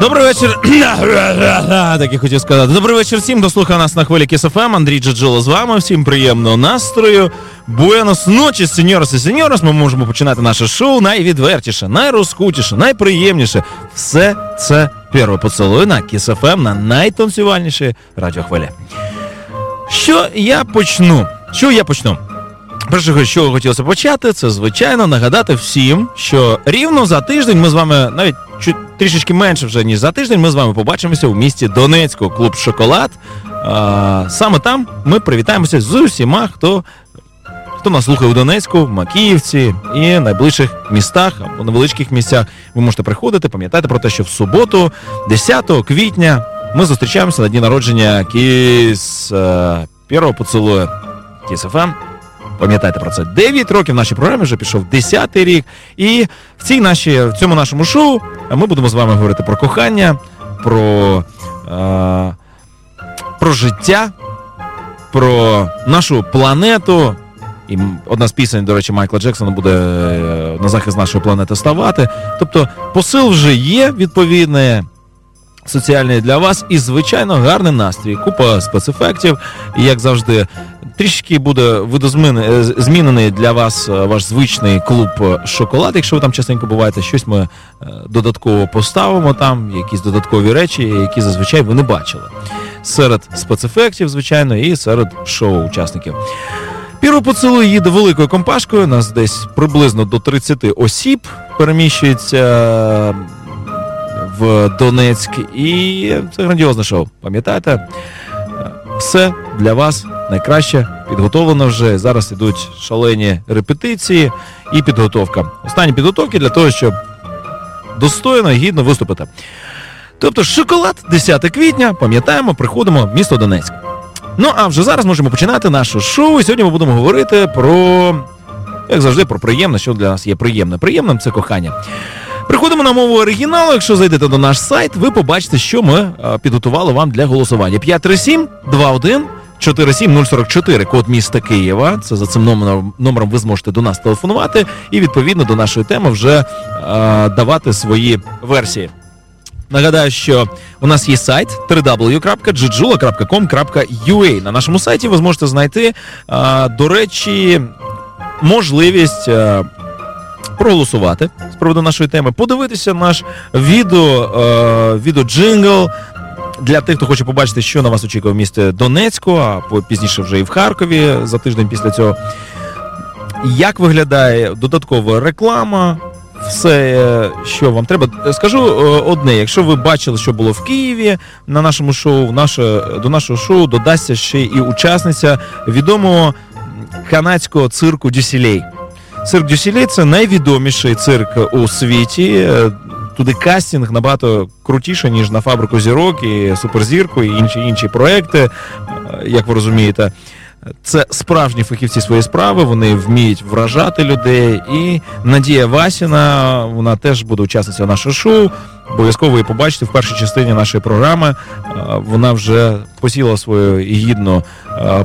Добрий вечір. Так я хотів сказати. Добрий вечір всім, хто слухає нас на хвилі КСФМ. Андрій Джаджоло з вами. Всім приємного настрою. Буенос ночі, сеньорос і сеньорос. Ми можемо починати наше шоу найвідвертіше, найрозкутіше, найприємніше. Все це перше поцілую на КСФМ на найтанцювальнішій радіохвилі. Що я почну? Що я почну? Перше, що хотілося почати, це звичайно нагадати всім, що рівно за тиждень ми з вами навіть чуть трішечки менше вже ніж за тиждень. Ми з вами побачимося у місті Донецьку, клуб Шоколад. А, Саме там ми привітаємося з усіма, хто хто нас слухає у Донецьку, в Макіївці і найближчих містах або невеличких місцях. Ви можете приходити, пам'ятайте про те, що в суботу, 10 квітня, ми зустрічаємося на дні народження Кіс е, Первого поцілуя Кіс ФМ. Пам'ятайте про це. 9 років в нашій програмі вже пішов 10-й рік. І в цій нашій, в цьому нашому шоу ми будемо з вами говорити про кохання, про, е, про життя, про нашу планету. І одна з пісень, до речі, Майкла Джексона буде е, на захист нашої планети ставати. Тобто посил вже є відповідний, соціальний для вас, і, звичайно, гарний настрій. Купа спецефектів. І як завжди, трішки буде видозмінений для вас е, ваш звичний клуб шоколад. Якщо ви там частенько буваєте, щось ми е, додатково поставимо там, якісь додаткові речі, які зазвичай ви не бачили. Серед спецефектів, звичайно, і серед шоу-учасників. Піро поцілуй їде великою компашкою. Нас десь приблизно до 30 осіб переміщується в Донецьк. І це грандіозне шоу. Пам'ятаєте? Все для вас найкраще підготовлено вже. Зараз ідуть шалені репетиції і підготовка. Останні підготовки для того, щоб достойно і гідно виступити. Тобто, шоколад 10 квітня, пам'ятаємо, приходимо в місто Донецьк. Ну а вже зараз можемо починати наше шоу. І сьогодні ми будемо говорити про, як завжди, про приємне, що для нас є приємне. Приємним це кохання. Приходимо на мову оригіналу. Якщо зайдете на наш сайт, ви побачите, що ми підготували вам для голосування. 537 21 47044, код міста Києва. Це за цим номером ви зможете до нас телефонувати і відповідно до нашої теми вже а, давати свої версії. Нагадаю, що у нас є сайт www.jjula.com.ua. На нашому сайті ви зможете знайти, а, до речі, можливість. А, проголосувати з приводу нашої теми, подивитися наш відео, е, відео-джингл для тих, хто хоче побачити, що на вас очікує в місті Донецьку, а пізніше вже і в Харкові за тиждень після цього. Як виглядає додаткова реклама? Все, що вам треба. Скажу одне: якщо ви бачили, що було в Києві на нашому шоу, наше, до нашого шоу додасться ще і учасниця відомого канадського цирку Дюсілей. Цирк du Soleil це найвідоміший цирк у світі. Туди кастинг набагато крутіше, ніж на фабрику зірок і суперзірку, і інші інші проекти, як ви розумієте. Це справжні фахівці своєї справи, вони вміють вражати людей. І Надія Васіна, вона теж буде учасниця нашого шоу. Обов'язково її побачите в першій частині нашої програми. Вона вже посіла свою гідну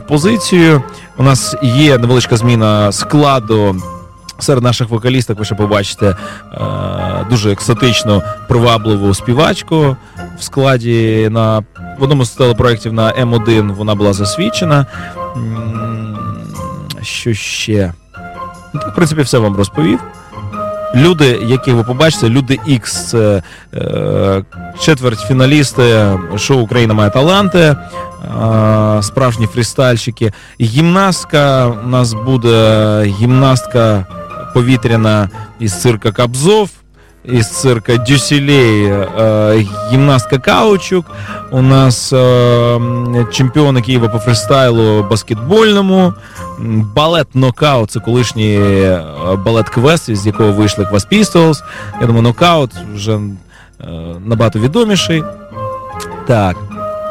позицію. У нас є невеличка зміна складу. Серед наших вокалісток ви ще побачите дуже екзотичну, привабливу співачку в складі на в одному з телепроєктів на М1 вона була засвідчена. Що ще? Ну, так, в принципі, все вам розповів. Люди, яких ви побачите, люди X, це е, четвертьфіналісти шоу Україна має таланти, е, справжні фрістальщики. Гімнастка у нас буде гімнастка повітряна із цирка Кобзов, із цирка Дюсілей, э, гімнастка Каучук. У нас э, чемпіони Києва по фристайлу баскетбольному. Балет Нокаут це колишній балет квест, з якого вийшли Квас Pistols. Я думаю, нокаут вже е, набагато відоміший. Так,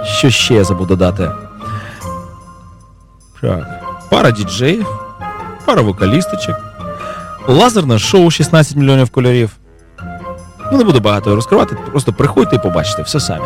що ще я забуду додати? Так, пара діджеїв, пара вокалісточок. Лазерне шоу 16 мільйонів кольорів. Ну, не буду багато розкривати, просто приходьте і побачите все самі.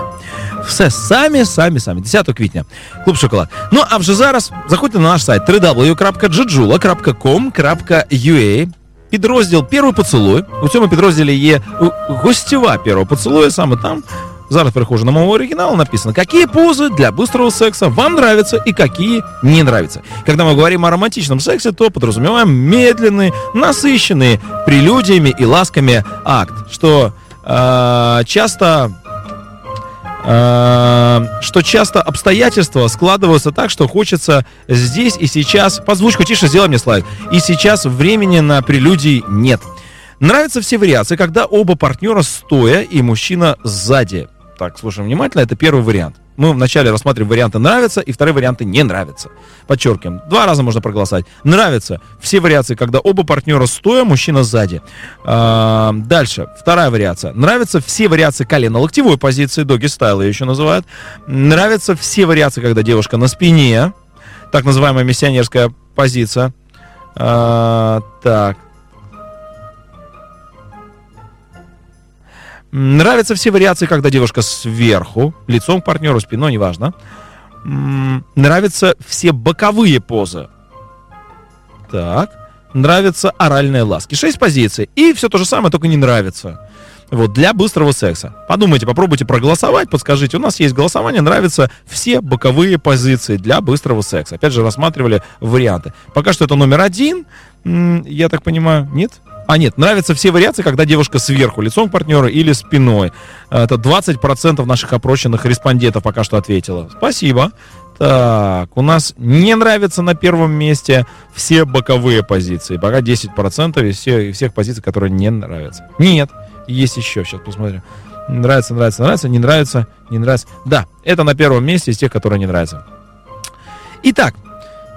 Все самі, самі, самі. 10 квітня. Клуб Шоколад. Ну, а вже зараз заходьте на наш сайт www.jujula.com.ua підрозділ Первый поцілуй. У цьому підрозділі є гостєва первого поцілуя, саме там. Зараз перехожу на мову оригинала, написано, какие позы для быстрого секса вам нравятся и какие не нравятся. Когда мы говорим о романтичном сексе, то подразумеваем медленный, насыщенный прелюдиями и ласками акт, что э, часто что часто обстоятельства складываются так, что хочется здесь и сейчас... Позвучку тише, сделай мне слайд. И сейчас времени на прелюдии нет. Нравятся все вариации, когда оба партнера стоя и мужчина сзади. Так, слушаем внимательно, это первый вариант. Мы вначале рассматриваем варианты нравятся, и вторые варианты не нравятся. Подчеркиваем, два раза можно проголосовать. Нравятся все вариации, когда оба партнера стоя, мужчина сзади. А, дальше, вторая вариация. Нравятся все вариации колено-локтевой позиции, доги стайл ее еще называют. Нравятся все вариации, когда девушка на спине, так называемая миссионерская позиция. А, так, Нравятся все вариации, когда девушка сверху, лицом к партнеру, спиной, неважно. Нравятся все боковые позы. Так. Нравятся оральные ласки. Шесть позиций. И все то же самое, только не нравится. Вот, для быстрого секса. Подумайте, попробуйте проголосовать, подскажите. У нас есть голосование, нравятся все боковые позиции для быстрого секса. Опять же, рассматривали варианты. Пока что это номер один, я так понимаю. Нет? А, нет, нравятся все вариации, когда девушка сверху, лицом к партнеру или спиной. Это 20% наших опрощенных респондентов пока что ответило. Спасибо. Так, у нас не нравятся на первом месте все боковые позиции. Пока 10% из всех, из всех позиций, которые не нравятся. Нет, есть еще, сейчас посмотрим. Нравится, нравится, нравится, не нравится, не нравится. Да, это на первом месте из тех, которые не нравятся. Итак,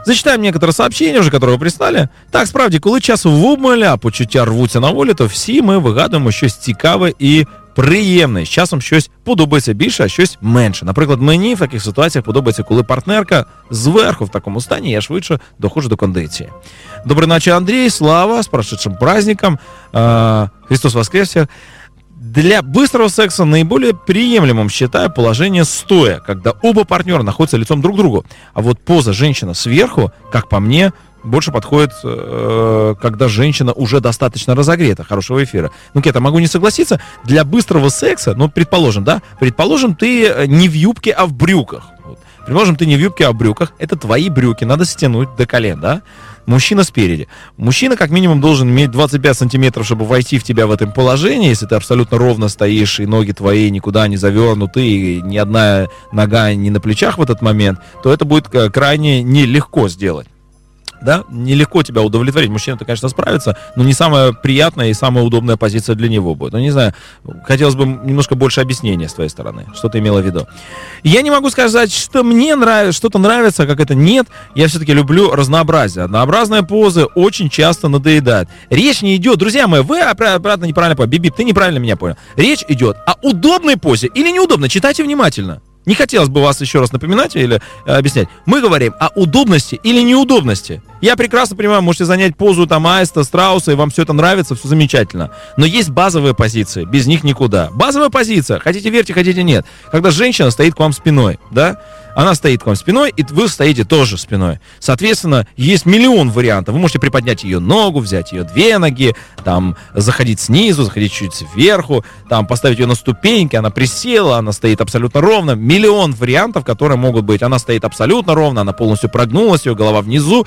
Зачитаємо некоторые сообщення, вже которые ви прислали. Так, справді, коли часу в обмаль, почуття рвуться на волі, то всі ми вигадуємо щось цікаве і приємне. З часом щось подобається більше, а щось менше. Наприклад, мені в таких ситуаціях подобається, коли партнерка зверху в такому стані, я швидше доходжу до кондиції. Добрий ночі, Андрій, слава, з прошедшим праздником. Христос Воскрес Для быстрого секса наиболее приемлемым считаю положение стоя, когда оба партнера находятся лицом друг к другу. А вот поза женщина сверху, как по мне, больше подходит, э, когда женщина уже достаточно разогрета, хорошего эфира. Ну, Кета, могу не согласиться, для быстрого секса, ну, предположим, да, предположим, ты не в юбке, а в брюках. Предположим, ты не в юбке, а в брюках, это твои брюки, надо стянуть до колен, да? Мужчина спереди. Мужчина как минимум должен иметь 25 сантиметров, чтобы войти в тебя в этом положении, если ты абсолютно ровно стоишь, и ноги твои никуда не завернуты, и ни одна нога не на плечах в этот момент, то это будет э, крайне нелегко сделать да, нелегко тебя удовлетворить. Мужчина-то, конечно, справится, но не самая приятная и самая удобная позиция для него будет. Ну, не знаю, хотелось бы немножко больше объяснения с твоей стороны, что ты имела в виду. Я не могу сказать, что мне нравится, что-то нравится, как это нет. Я все-таки люблю разнообразие. Однообразные позы очень часто надоедают. Речь не идет, друзья мои, вы обратно неправильно поняли. Биби, ты неправильно меня понял. Речь идет о удобной позе или неудобной. Читайте внимательно. Не хотелось бы вас еще раз напоминать или э, объяснять. Мы говорим о удобности или неудобности. Я прекрасно понимаю, можете занять позу там Аиста, Страуса, и вам все это нравится, все замечательно. Но есть базовые позиции, без них никуда. Базовая позиция, хотите верьте, хотите нет. Когда женщина стоит к вам спиной, да? Она стоит к вам спиной, и вы стоите тоже спиной. Соответственно, есть миллион вариантов. Вы можете приподнять ее ногу, взять ее две ноги, там, заходить снизу, заходить чуть сверху, там, поставить ее на ступеньки, она присела, она стоит абсолютно ровно. Миллион вариантов, которые могут быть. Она стоит абсолютно ровно, она полностью прогнулась, ее голова внизу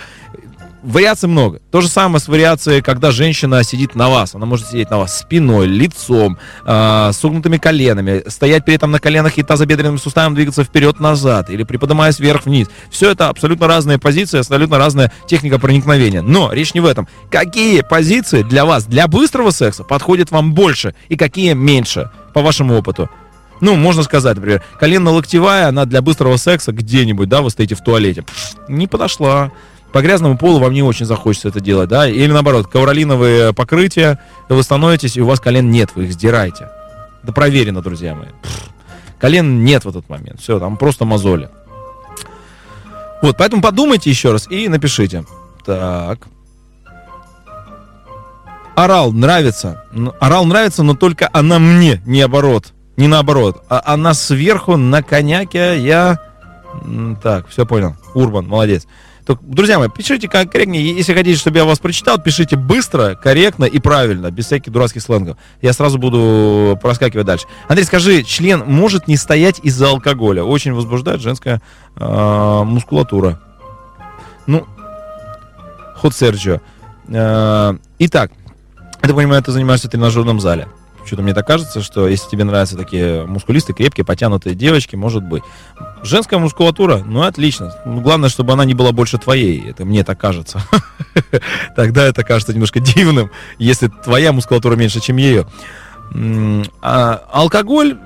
вариаций много. То же самое с вариацией, когда женщина сидит на вас. Она может сидеть на вас спиной, лицом, э, согнутыми коленами, стоять при этом на коленах и тазобедренным суставом двигаться вперед-назад или приподнимаясь вверх-вниз. Все это абсолютно разные позиции, абсолютно разная техника проникновения. Но речь не в этом. Какие позиции для вас, для быстрого секса подходят вам больше и какие меньше, по вашему опыту? Ну, можно сказать, например, коленно-локтевая, она для быстрого секса где-нибудь, да, вы стоите в туалете. Не подошла по грязному полу вам не очень захочется это делать, да, или наоборот, ковролиновые покрытия, вы становитесь, и у вас колен нет, вы их сдираете. Да проверено, друзья мои. колен нет в этот момент, все, там просто мозоли. Вот, поэтому подумайте еще раз и напишите. Так. Орал нравится. Орал нравится, но только она мне, не оборот. Не наоборот. А она сверху на коняке, я... Так, все понял. Урбан, молодец. То, друзья мои, пишите как корректнее. Если хотите, чтобы я вас прочитал, пишите быстро, корректно и правильно, без всяких дурацких сленгов. Я сразу буду проскакивать дальше. Андрей, скажи, член может не стоять из-за алкоголя? Очень возбуждает женская э, мускулатура. Ну, ход Серджио. Э, итак, я так понимаю, ты занимаешься в тренажерном зале. Что-то мне так кажется, что если тебе нравятся такие мускулисты, крепкие, потянутые девочки, может быть. Женская мускулатура, ну отлично. Ну, главное, чтобы она не была больше твоей. Это мне так кажется. Тогда это кажется немножко дивным, если твоя мускулатура меньше, чем ее. А алкоголь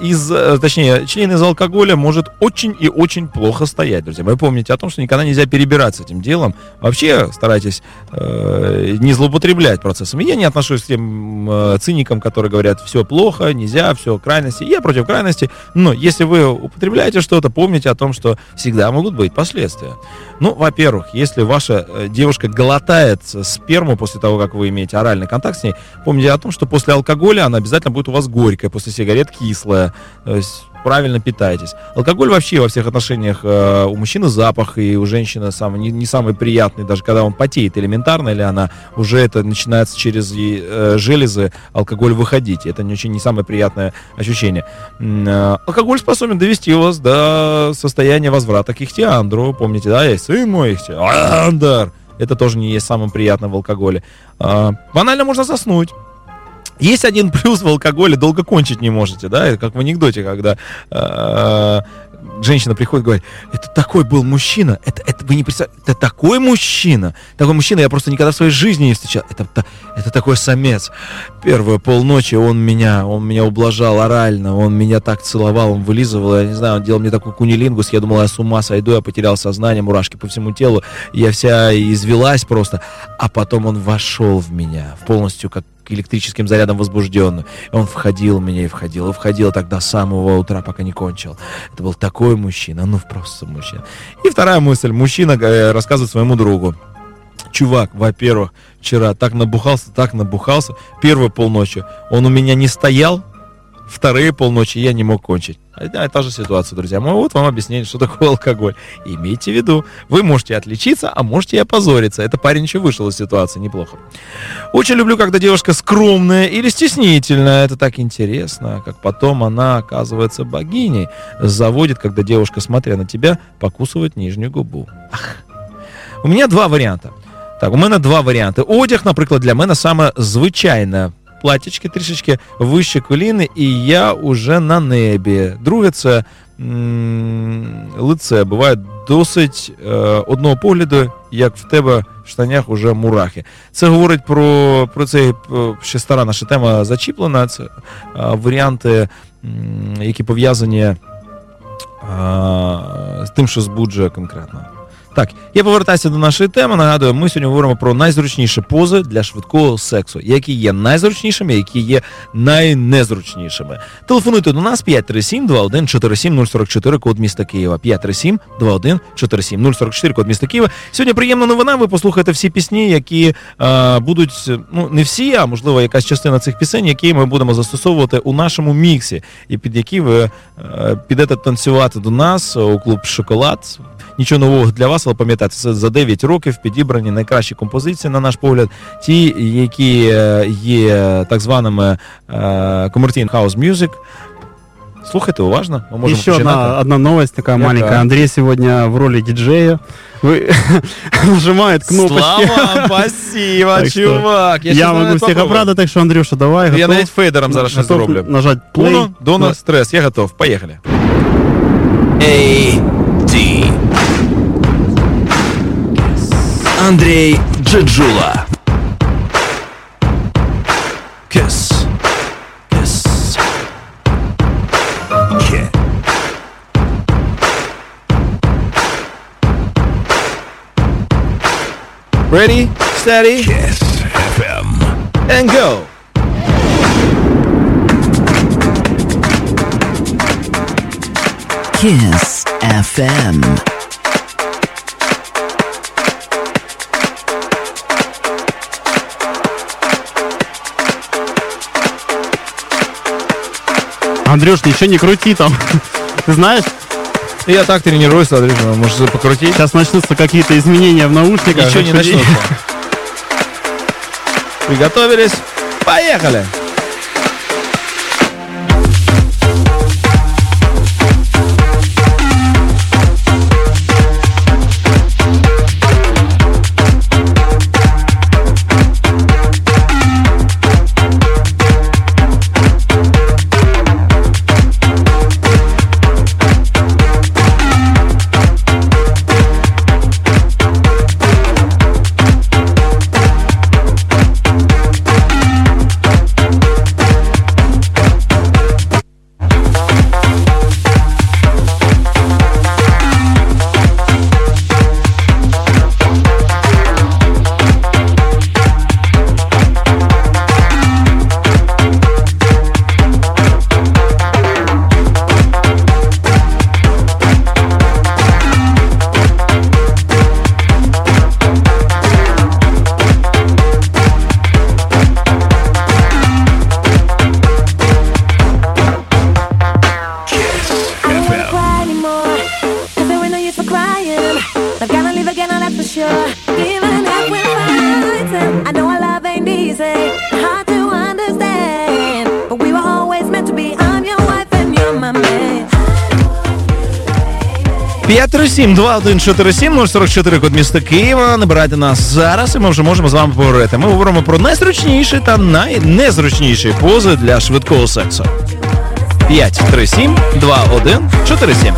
из, э, точнее, член из алкоголя может очень и очень плохо стоять, друзья. Вы помните о том, что никогда нельзя перебираться этим делом. Вообще старайтесь э, не злоупотреблять процессом. Я не отношусь к тем э, циникам, которые говорят, все плохо, нельзя, все крайности. Я против крайности. Но если вы употребляете что-то, помните о том, что всегда могут быть последствия. Ну, во-первых, если ваша э, девушка глотает сперму после того, как вы имеете оральный контакт с ней, помните о том, что после алкоголя она обязательно будет у вас горькая, после сигарет кислая. То есть правильно питайтесь. Алкоголь вообще во всех отношениях э, у мужчины запах, и у женщины сам, не, не самый приятный, даже когда он потеет элементарно, или она уже это начинается через э, железы алкоголь выходить. Это не очень не самое приятное ощущение. Э, алкоголь способен довести вас до состояния возврата к ихтиандру. Помните, да, есть сын мой ихтиандр. Это тоже не есть самым приятным в алкоголе. Э, банально можно заснуть. Есть один плюс в алкоголе, долго кончить не можете, да, это как в анекдоте, когда э, женщина приходит и говорит, это такой был мужчина, это, это вы не представляете, это такой мужчина, такой мужчина я просто никогда в своей жизни не встречал, это, это, это такой самец. Первую полночи он меня, он меня ублажал орально, он меня так целовал, он вылизывал, я не знаю, он делал мне такой кунилингус, я думал, я с ума сойду, я потерял сознание, мурашки по всему телу, я вся извелась просто, а потом он вошел в меня, полностью как электрическим зарядом возбужденную. И он входил в меня и входил, и входил так до самого утра, пока не кончил. Это был такой мужчина, ну просто мужчина. И вторая мысль. Мужчина э, рассказывает своему другу. Чувак, во-первых, вчера так набухался, так набухался. Первую полночи он у меня не стоял, вторые полночи я не мог кончить. Одна и та же ситуация, друзья мои. Вот вам объяснение, что такое алкоголь. имейте в виду, вы можете отличиться, а можете и опозориться. Это парень еще вышел из ситуации, неплохо. Очень люблю, когда девушка скромная или стеснительная. Это так интересно, как потом она оказывается богиней. Заводит, когда девушка, смотря на тебя, покусывает нижнюю губу. Ах. У меня два варіанти. Так, у мене два варіанти. Одяг, наприклад, для мене саме звичайне платічки трішечки вище коліни, і я уже на небі. Друге, це лице. Буває досить е, одного погляду, як в тебе в штанях уже мурахи. Це говорить про про це ще стара наша тема зачіплена. Це е, варіанти, які пов'язані е, з тим, що збуджує конкретно. Так, я повертаюся до нашої теми. Нагадую, ми сьогодні говоримо про найзручніші пози для швидкого сексу, які є найзручнішими, які є найнезручнішими. Телефонуйте до нас 537 21 47 044 код міста Києва. 537 21 47 044 код міста Києва. Сьогодні приємна новина. Ви послухаєте всі пісні, які е, будуть, ну не всі, а можливо, якась частина цих пісень, які ми будемо застосовувати у нашому міксі, і під які ви е, підете танцювати до нас у клуб Шоколад нічого нового для вас, але пам'ятайте, це за 9 років підібрані найкращі композиції, на наш погляд, ті, які е, є так званими commercial house music. Слухайте уважно, мы можем Еще одна, одна новость такая Яка? маленькая. Андрей сегодня в роли диджея. Вы нажимает кнопочки. Слава, спасибо, чувак. Я, я могу всех обрадовать, так что, Андрюша, давай. Я навіть фейдером зараз щось зроблю. Нажать play. Uno, dos, tres. Я готов. Поехали. AD. Андрей Джаджула. Kiss. Kiss. Kiss. Ready, steady, Kiss FM. and go. Kiss FM. Андрюш, еще не крути там. Ты знаешь, Я так тренируюсь, смотри, ну, может покрутить. Сейчас начнутся какие-то изменения в наушниках. Ничего не начнется. Приготовились? Поехали! 2147 044 код міста Києва. Набирайте нас зараз, і ми вже можемо з вами поговорити. Ми говоримо про найзручніші та найнезручніші пози для швидкого сексу. 537 2147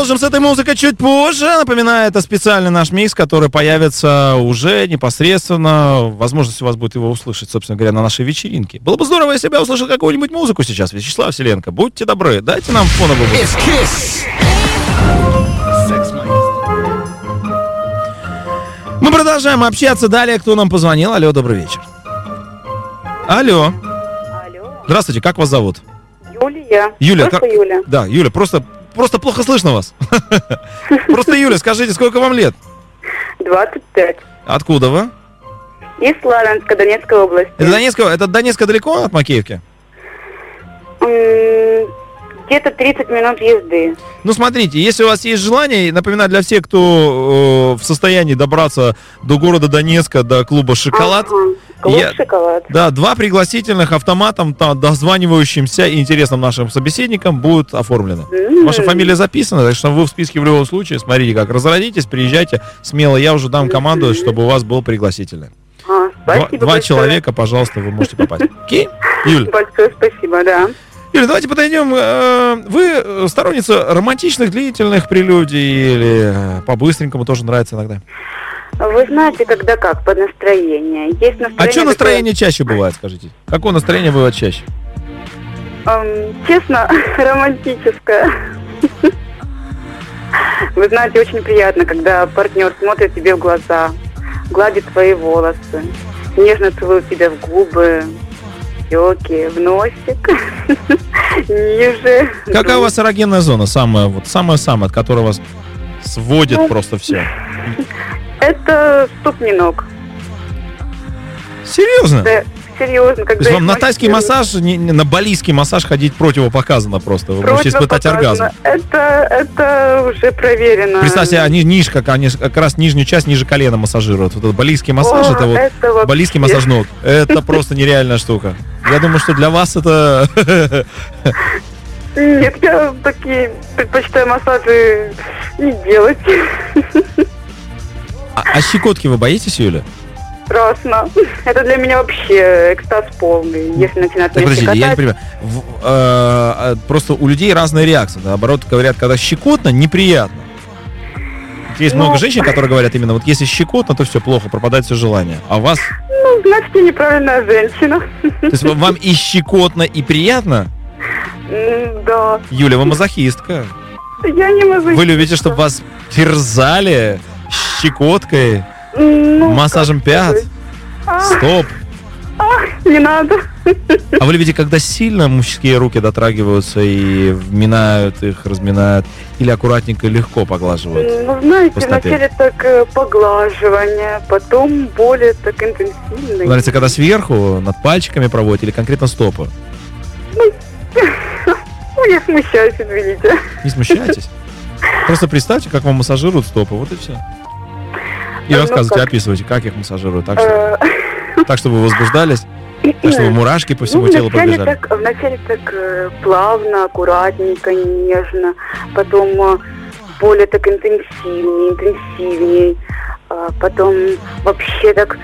продолжим с этой музыкой чуть позже. Напоминаю, это специальный наш микс, который появится уже непосредственно. Возможность у вас будет его услышать, собственно говоря, на нашей вечеринке. Было бы здорово, если бы я услышал какую-нибудь музыку сейчас. Вячеслав Селенко, будьте добры, дайте нам фоновую музыку. Мы продолжаем общаться. Далее, кто нам позвонил? Алло, добрый вечер. Алло. Алло, Здравствуйте, как вас зовут? Юлия. Юля, Просто как- Юля. Да, Юля, просто, просто плохо слышно вас. Просто, Юля, скажите, сколько вам лет? 25. Откуда вы? Из Славянска, Донецкой области. Это Донецка, это Донецка далеко от Макеевки? Где-то 30 минут езды. Ну, смотрите, если у вас есть желание, напоминаю для всех, кто э, в состоянии добраться до города Донецка, до клуба «Шоколад», Ага. Клуб Я- шоколад. да, два пригласительных автоматом, там, дозванивающимся и интересным нашим собеседникам будут оформлены. М. Ваша фамилия записана, так что вы в списке в любом случае. Смотрите, как разродитесь, приезжайте смело. Я уже дам команду, чтобы у вас был пригласительный. А, Два, два человека, пожалуйста, вы можете попасть. Окей? Юль, Большое спасибо, да. Юля, давайте подойдем. э, Вы сторонница романтичных, длительных прелюдий или э, по-быстренькому тоже нравится иногда? Вы знаете, когда как, под настроение. Есть настроение... А что такое, настроение чаще бывает, скажите? Какое настроение бывает чаще? эм, честно, романтическое. Вы знаете, очень приятно, когда партнер смотрит тебе в глаза, гладит твои волосы, нежно целует тебя в губы, щеки, в носик, ниже. Какая у вас эрогенная зона? Самая вот самая-самая, от которой вас сводит Ну, просто все. Это ступни ног. Серьезно? Да, серьезно. То есть вам на тайский массаж, не- не- на балийский массаж ходить противопоказано просто. Вы можете испытать оргазм. Это, это уже проверено. Представьте, они ниже, как они как раз нижнюю часть ниже колена массажируют. Вот этот балийский массаж, О, это вот вообще- балийский массаж ног. Это просто нереальная штука. Я думаю, что для вас это... Нет, я такие предпочитаю массажи не делать. А, а щекотки вы боитесь, Юля? Страшно. Это для меня вообще экстаз полный, если начинать Так, подождите, я не понимаю. В- э, э, просто у людей разные реакции. Наоборот, говорят, когда щекотно, неприятно. Есть Ну- много женщин, которые говорят именно, вот если щекотно, то все плохо, пропадает все желание. А у вас, Ну, значит, я неправильная женщина. то есть вам и щекотно, и приятно? Да. Юля, вы мазохистка. Я не могу. Вы любите, чтобы вас терзали щекоткой, Ну, массажем пят. А, стоп. не надо. А вы любите, когда сильно мужские руки дотрагиваются и вминают их, разминают, или аккуратненько и легко поглаживают? Ну, знаете, по вначале так э, поглаживание, потом более так интенсивно. Нравится, когда сверху, над пальчиками проводите, или конкретно стопы? Ну, я смущаюсь, извините. Не смущайтесь. Просто представьте, как вам массажируют стопы, вот и все. И Ну, рассказывайте, как? описывайте, как их массажируют, так, что, Э, так чтобы вы возбуждались, так чтобы мурашки по всему ну, телу вначале побежали. так, вначале так э, плавно, аккуратненько, нежно, потом э, более так интенсивнее, интенсивнее, а потом вообще так,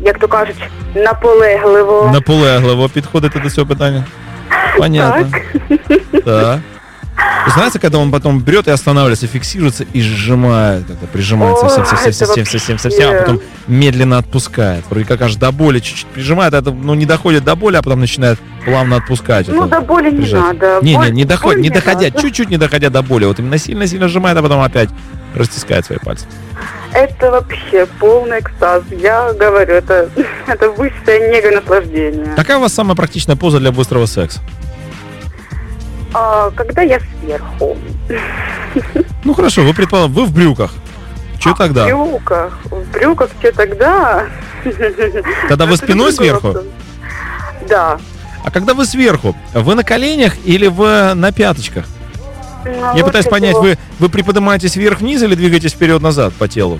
як то кажуть, наполегливо. Наполегливо підходите до цього питання. Понятно. Так. Да. Есть, Знаете, когда он потом берет и останавливается, фиксируется и сжимает, когда прижимает О, совсем, совсем, это совсем, совсем, совсем, а потом медленно отпускает. Вроде как аж до боли чуть-чуть прижимает, а это ну, не доходит до боли, а потом начинает плавно отпускать. Ну, это до боли не надо. Не, не, не доходит, не доходя, чуть-чуть не доходя до боли. Вот именно сильно-сильно сжимает, а потом опять растискает свои пальцы. Это вообще полный экстаз. Я говорю, это, это высшее нега наслаждение. Какая у вас самая практичная поза для быстрого секса? А, когда я сверху. Ну хорошо, вы предположим, вы в брюках. Что В тогда? брюках. В брюках что тогда? Когда вы спиной сверху? вопрос. Да. А когда вы сверху, вы на коленях или вы на пяточках? Ну, Я пытаюсь понять, всего, вы, вы приподнимаетесь вверх-вниз или двигаетесь вперед-назад по телу?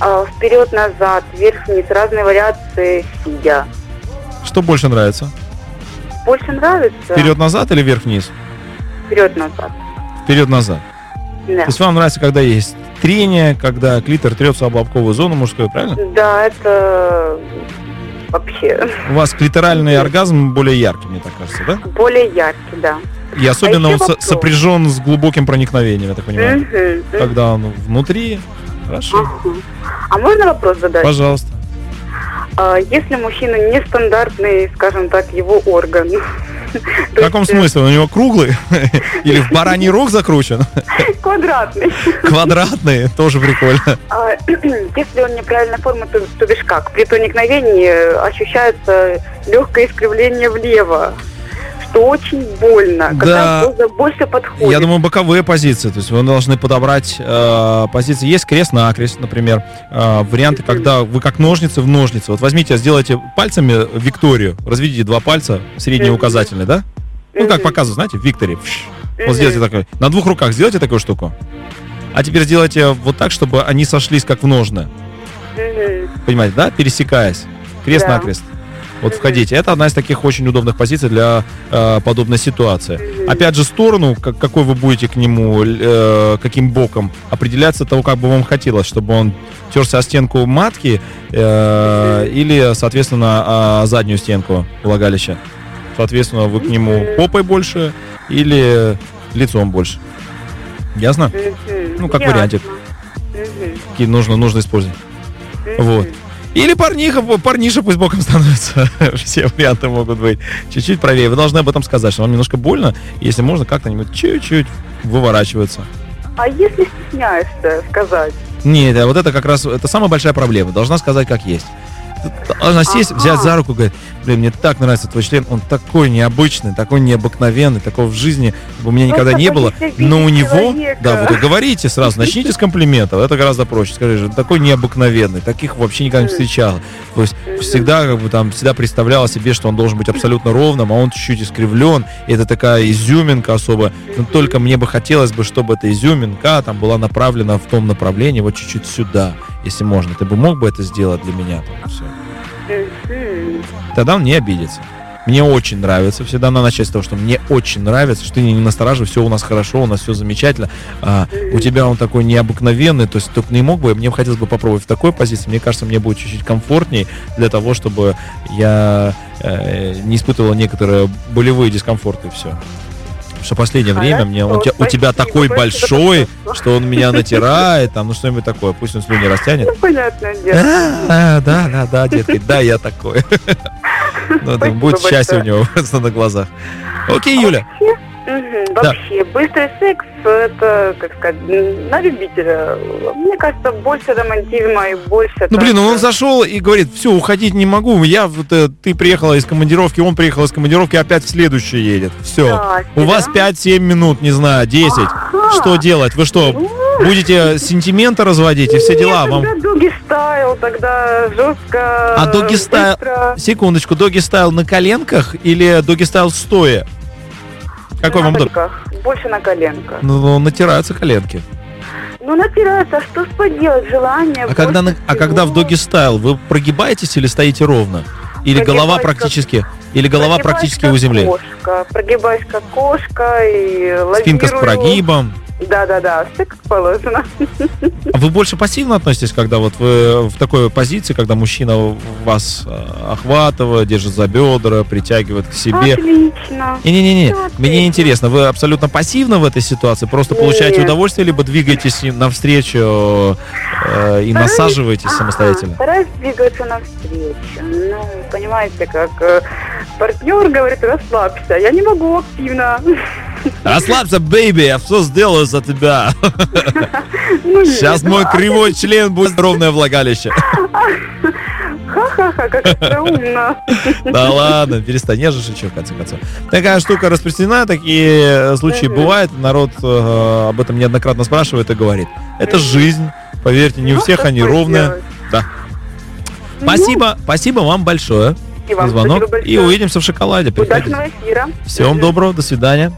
а, Вперед-назад, вверх-вниз, разные вариации сидя. Что больше нравится? Больше нравится? Вперед-назад или вверх-вниз? Вперед-назад. Вперед-назад. Да. То есть вам нравится, когда есть трение, когда клитор трется об лобковую зону мужскую, правильно? Да, это вообще У вас клиторальный оргазм более яркий, мне так кажется, да? более яркий, да. И особенно А он вопрос. сопряжен с глубоким проникновением, я так понимаю. Мгм, мгм. Когда он внутри, хорошо. Ага. А можно вопрос задать? Пожалуйста. А если мужчина нестандартный, скажем так, его орган? В каком смысле? Он у него круглый? Или в бараний рог закручен? Квадратный. Квадратный, тоже прикольно. А, Если он неправильной формы, то, то бишь как? При проникновении ощущается легкое искривление влево, что очень больно, Да. когда поза больше подходит. Я думаю, боковые позиции. То есть вы должны подобрать э, позиции. Есть крест-накрест, например. Э, варианты, когда вы как ножницы в ножницы. Вот возьмите, сделайте пальцами Викторию. Разведите два пальца, средний указательный, да? Ну, как показывают, знаете, в. Мгм. Вот сделайте такой. На двух руках сделайте такую штуку. А теперь сделайте вот так, чтобы они сошлись как в ножны. Понимаете, да? Пересекаясь. Крест-накрест. Вот Мгм. входите. Это одна из таких очень удобных позиций для э, подобной ситуации. Опять же, сторону, как, какой вы будете к нему, э, каким боком, определяется от того, как бы вам хотелось, чтобы он терся о стенку матки э, или, соответственно, о заднюю стенку влагалища. Соответственно, вы к нему попой больше или лицом больше. Ясно? Ну, как Ясно. вариантик. Какие нужно, нужно использовать. Вот. Или парниха, парниша пусть боком становится. Все варианты могут быть. Чуть-чуть правее. Вы должны об этом сказать, что вам немножко больно. Если можно, как-нибудь чуть-чуть выворачиваться. А если стесняешься сказать? Нет, а вот это как раз, это самая большая проблема. Должна сказать, как есть. Должна сесть, Ага. взять за руку и говорить, блин, мне так нравится твой член, он такой необычный, такой необыкновенный, такого в жизни у меня никогда не было. Но у него, человека. да, вот и говорите сразу, начните с комплиментов, это гораздо проще. Скажи, такой необыкновенный, таких вообще никогда не встречал. То есть всегда как бы там всегда представляла себе, что он должен быть абсолютно ровным, а он чуть-чуть искривлен, и это такая изюминка особо. Но только мне бы хотелось бы, чтобы эта изюминка там была направлена в том направлении, вот чуть-чуть сюда, если можно. Ты бы мог бы это сделать для меня? Там, всё. Тогда он не обидится. Мне очень нравится. Всегда надо начать с того, что мне очень нравится, что ты не настораживай, все у нас хорошо, у нас все замечательно. А, у тебя он такой необыкновенный, то есть только не мог бы, мне хотелось бы попробовать в такой позиции. Мне кажется, мне будет чуть-чуть комфортней для того, чтобы я э, не испытывал некоторые болевые дискомфорты и все. Что в последнее время мне он, у тебя- у тебя такой большой, что он меня натирает, там, ну что-нибудь такое. Пусть он слюни растянет. Ну, понятное дело. А, да, да, да, детки, да, я такой. Ну, будет счастье у него на глазах. Окей, Юля. Мгм. Да. Вообще, быстрый секс это, как сказать, на любителя. Мне кажется, больше романтизма и больше. Ну, блин, так, он зашел и говорит, все, уходить не могу. Я, вот, э, ты приехала из командировки, он приехал из командировки, опять в следующий едет. Все. Здрасте, У вас да? 5-7 минут, не знаю, 10. Ага. Что делать? Вы что, Ну, будете сентименты разводить и все дела? Нет, Вам... тогда doggy style, тогда жестко. А doggy style- быстро. Секундочку, doggy style на коленках или doggy style стоя? Какой на вам удобно? Больше на коленках. Ну, натираются коленки. Ну, натирается, что ж поделать, желание. А когда, на- а когда в doggy style, вы прогибаетесь или стоите ровно? Или голова Прогибаюсь, как- практически, или голова практически у земли? Кошка. Прогибаюсь как кошка и. Спинка с прогибом. Да-да-да, все как положено. А вы больше пассивно относитесь, когда вот вы в такой позиции, когда мужчина вас э, охватывает, держит за бедра, притягивает к себе? Отлично. Не-не-не, мне отлично. интересно, вы абсолютно пассивно в этой ситуации, просто получаете Нет. удовольствие, либо двигаетесь с ним навстречу э, и Стараюсь- насаживаетесь Ага, самостоятельно? Стараюсь двигаться навстречу. Ну, понимаете, как э, партнер говорит, расслабься. Я не могу активно. Расслабься, бейби, я все сделаю за тебя. Ну. Сейчас мой кривой член будет ровное влагалище. Ха-ха-ха, как это умно. Да ладно, перестань, я же шучу, в конце концов. Такая штука распространена, такие случаи бывают, народ э, об этом неоднократно спрашивает и говорит. Это жизнь, поверьте, не у Ну, всех они ровные. Да. Ну, Спасибо, спасибо вам большое И вам звонок. И увидимся в шоколаде. Удачного эфира. Мгм. доброго, до свидания.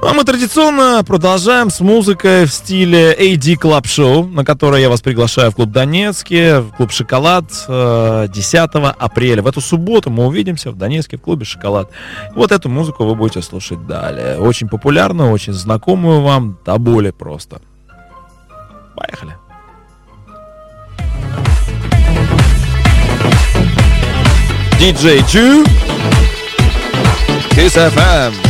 А мы традиционно продолжаем с музыкой в стиле AD Club Show, на которое я вас приглашаю в клуб Донецке, в клуб «Шоколад» э, 10 апреля. В эту субботу мы увидимся в Донецке в клубе «Шоколад». Вот эту музыку вы будете слушать далее. Очень популярную, очень знакомую вам, до боли просто. Поехали. Диджей Джу, Kiss FM.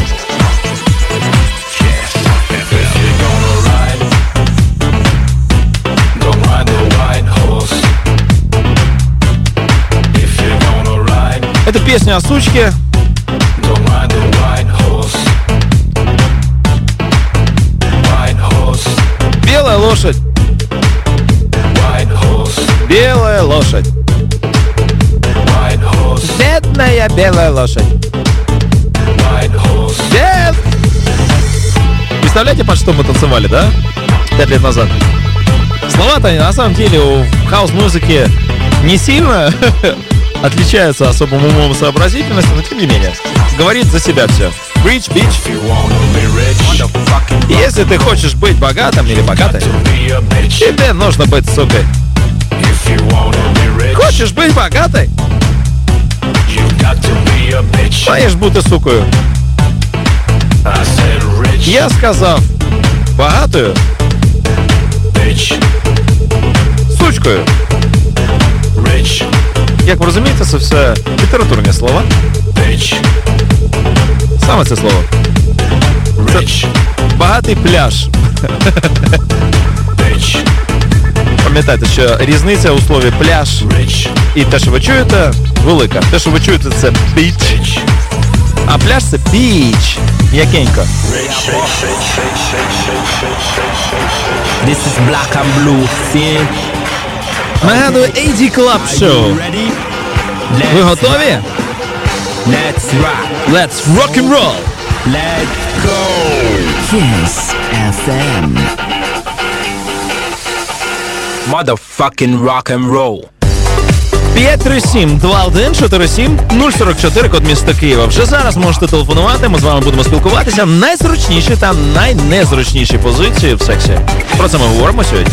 Это песня о сучке. Белая лошадь. Белая лошадь. Бедная белая лошадь. Бед... Представляете, под что мы танцевали, да? Пять лет назад. Слова-то на самом деле у хаос-музыки не сильно отличаются особым умом и сообразительностью, но тем не менее. Говорит за себя все. Rich, bitch. Если ты хочешь быть богатым или богатой, тебе нужно быть сукой. Хочешь быть богатой? Маешь бути сукою. Я сказав багатою, сучкою. Як ви розумієте, це все літературні слова. Саме це слово. Це багатий пляж. Пам'ятайте, що різниця у слові пляж і те, що ви чуєте, велика. Те, що ви чуєте, це біч. А пляж це біч. М'якенько. This is black and blue. See? Нагадую, AD Club Show. Ви готові? Let's rock. Let's rock and roll! Let's go. Kiss FM. Motherfucking rock and roll. 537 21 47 044 код міста Києва. Вже зараз можете телефонувати. Ми з вами будемо спілкуватися. Найзручніші та найнезручніші позиції в сексі. Про це ми говоримо сьогодні.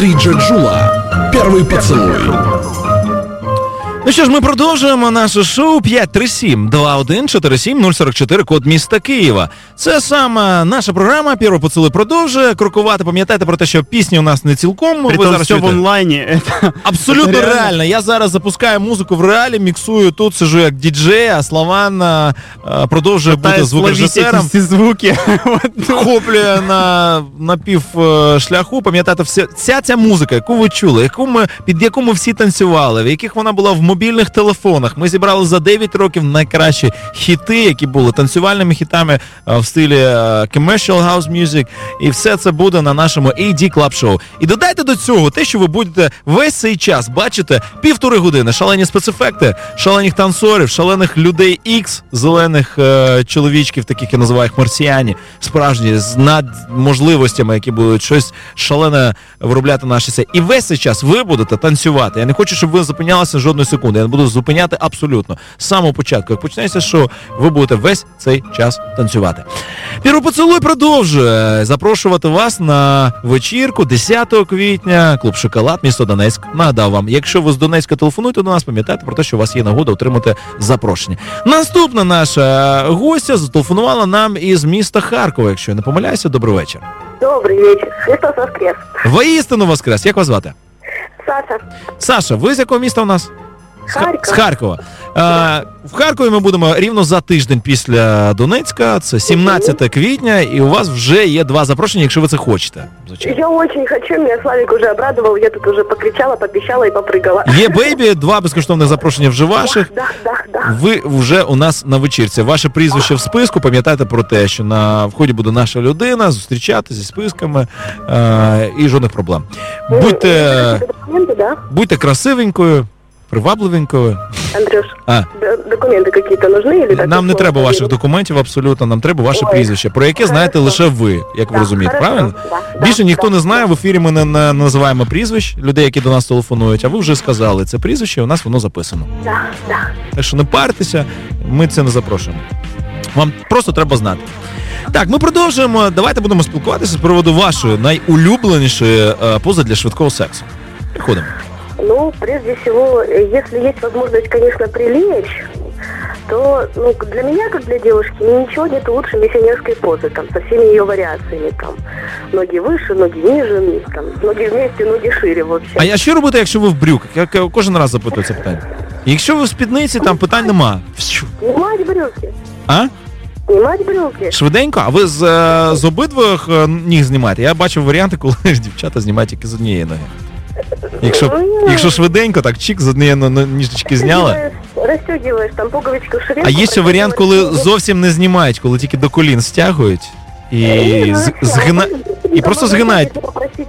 Андрей Джаджула. Первый поцелуй. Ну що ж, ми продовжуємо наше шоу 537 2147 044 код міста Києва. Це саме наша програма. Первый поцілуй продовжує крокувати. Пам'ятайте про те, що пісні у нас не цілком. ви Притом зараз все в чуєте. онлайне. Это Абсолютно это реально. Я зараз запускаю музику в реалі, міксую тут, сижу як діджей, а Славан е, е, продовжує бути пытаясь словить звукорежисером. эти все звуки. Вот. Хоплює на, на пів е, шляху. Пам'ятаєте, вся, вся ця музика, яку ви чули, яку ми, під яку ми всі танцювали, в яких вона була в мобільних телефонах. Ми зібрали за 9 років найкращі хіти, які були танцювальними хітами е, в стилі е, commercial house music. І все це буде на нашому AD Club Show. І додайте до цього те, що ви будете весь цей час бачити півтори години шалені спецефекти, шалених танцорів, шалених людей X, зелених е, чоловічків, таких я називаю їх марсіані, справжні, з надможливостями, які будуть щось шалене виробляти наші. І весь цей час ви будете танцювати. Я не хочу, щоб ви зупинялися жодної секунди. Я не буду зупиняти абсолютно. З самого початку, як почнеться шоу, ви будете весь цей час танцювати. Піру поцілуй продовжує запрошувати вас на вечірку 10 квітня, клуб Шоколад, місто Донецьк. Нагадав вам, якщо ви з Донецька телефонуєте до нас, пам'ятайте про те, що у вас є нагода отримати запрошення. Наступна наша гостя зателефонувала нам із міста Харкова. Якщо я не помиляюся, добрий вечір. Добрый вечер. Христос воскрес. Воістину воскрес. Як вас звати? Саша, Саша, ви з якого міста у нас? З Харкова. З Харкова. Е, в Харкові ми будемо рівно за тиждень після Донецька. Це 17 квітня, і у вас вже є два запрошення, якщо ви це хочете. Звичайно. Я очень хочу, меня Славик уже обрадовал, я тут уже покричала, попищала и попрыгала. Є бейбі, два безкоштовних запрошення вже ваших. Да, да, да. Ви вже у нас на вечірці. Ваше прізвище в списку. Пам'ятайте про те, що на вході буде наша людина, зустрічати зі списками е, і жодних проблем. Будьте, Документы, да, будьте красивенькою, привабливенькою. Андрюш? А. Д- Документы какие-то нужны или так? Нам не треба ваших документів абсолютно, нам треба ваше Ой. прізвище, про яке знаєте лише ви, як ви розумієте, хорошо. правильно? Да, да, Більше ніхто да. не знає, в ефірі ми не, не називаємо прізвищ людей, які до нас телефонують, а ви вже сказали це прізвище, у нас воно записано. Да, да. Так що не партеся, ми це не запрошуємо. Вам просто треба знати. Так, ми продовжуємо. Давайте будемо спілкуватися з приводу вашої найулюбленішої е, пози для швидкого сексу. Приходимо. Ну, прежде всего, э, если есть возможность, конечно, прилечь, то ну, для меня, как для девушки, ничего нет лучше миссионерской позы, там, со всеми ее вариациями, там, ноги выше, ноги ниже, там, ноги вместе, ноги шире, в общем. А я що робити, якщо ви в брюках? Я к- кожен раз запитую це питання. Якщо ви в спідниці, там питань нема. Фщу. Снимать брюки, А? снимать брюки. Швиденько, а ви з, е, з обидвох е, ніг знімаєте? Я бачив варіанти, коли дівчата знімають тільки з однієї ноги. Якщо, якщо швиденько, так чик з однієї ніжечки зняли. Расстегиваешь там пуговичку ширинку. А є ще варіант, коли зовсім не знімають, коли тільки до колін стягують і Ну, згина... і просто згинають.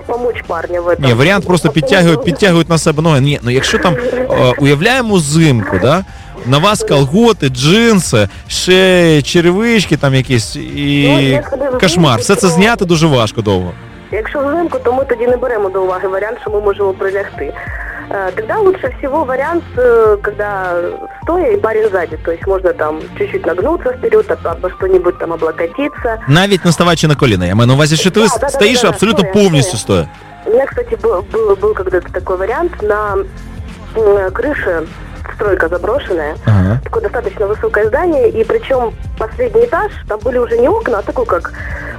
Помочь парня в этом. Ні, варіант просто підтягують, підтягують на себе ноги. Ні, ну якщо там е, уявляємо зимку, да? На вас колготи, джинси, ще черевички там якісь Ну, і якщо кошмар. Все це зняти дуже важко довго. Якщо взимку, то ми тоді не беремо до уваги варіант, що ми можемо прилягти. Э, Тогда лучше всего вариант, э, когда стоя и парень сзади. То есть можно там чуть-чуть нагнуться вперед, об- обо что-нибудь там облокотиться. Навіть не ставаючи на коліна. Я маю на увазі, що ти Да, да, да, стоїш да, абсолютно стоя, повністю стоя. У меня, кстати, был, был, был когда-то такой вариант на э, крыше, стройка заброшенная. Ага. Такое достаточно высокое здание, и причем последний этаж, там были уже не окна, а такой как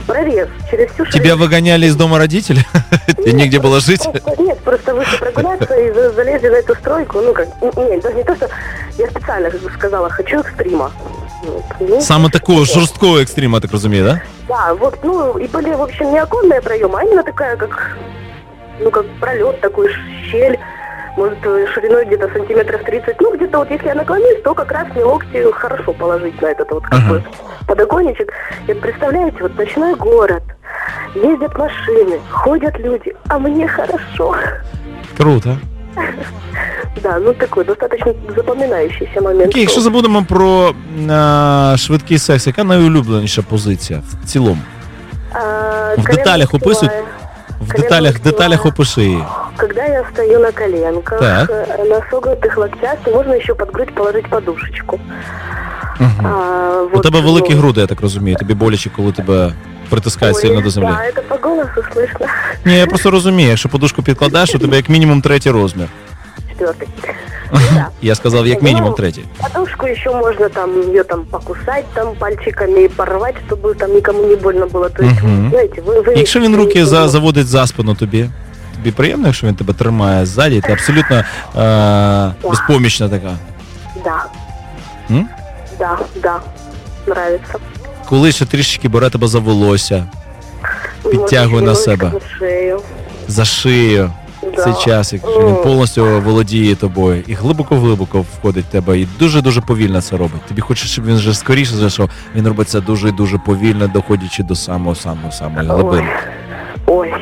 прорез через всю Тебя ширину. выгоняли из дома родители? Тебе негде было жить? Нет, просто вышли прогуляться и за- залезли на эту стройку. Ну, как, нет, даже не то, что я специально как бы сказала, хочу экстрима. Ну, Саме такого жорсткого екстрима, я так розумію, да? Да, вот, ну, и были, в общем, не оконные проемы, а именно такая, как, ну, как пролет, такой щель, может, э, шириной где-то сантиметров 30. Ну, где-то вот если я наклонюсь, то как раз мне локти хорошо положить на этот вот как Ага. бы подоконничек. И вот представляете, вот ночной город, ездят машины, ходят люди, а мне хорошо. Круто. Да, ну такой достаточно запоминающийся момент. Окей, якщо забудемо про е, швидкий секс, яка найулюбленіша позиція в цілому? А, в коленки деталях описують? співаю. В Коленки деталях, деталях співаю. опиши її. Когда я стою на коленках, Так. э, на согнутых локтях, и можно еще под грудь положить подушечку. Мгм. А, У вот, тебе великі ну, груди, я так розумію. Тобі боляче, коли тебе притискають ой, сильно до землі. Да, это по голосу слышно. Ні, я просто розумію, якщо подушку підкладаєш, у тебе як мінімум третій розмір. Четвертый. Ну да. Я сказав, як мінімум Ну, третій. Подушку еще можно там ее там покусать там пальчиками и порвать, чтобы там никому не больно было. То есть, Мгм. знаете, вы, вы Якщо він руки за, заводить за спину тобі, тобі приємно, якщо він тебе тримає ззаді, ти абсолютно е, безпомічна така. Да. М? Да, да. Нравится. Коли ще трішечки бере тебе за волосся, Підтягує Можно на немножко себе. за шею. за шию. Цей час, якщо він повністю володіє тобою і глибоко-глибоко входить в тебе, і дуже-дуже повільно це робить. Тобі хочеш, щоб він вже скоріше зайшов. Він робить це дуже дуже повільно, доходячи до самого самого самої глибини. Ой.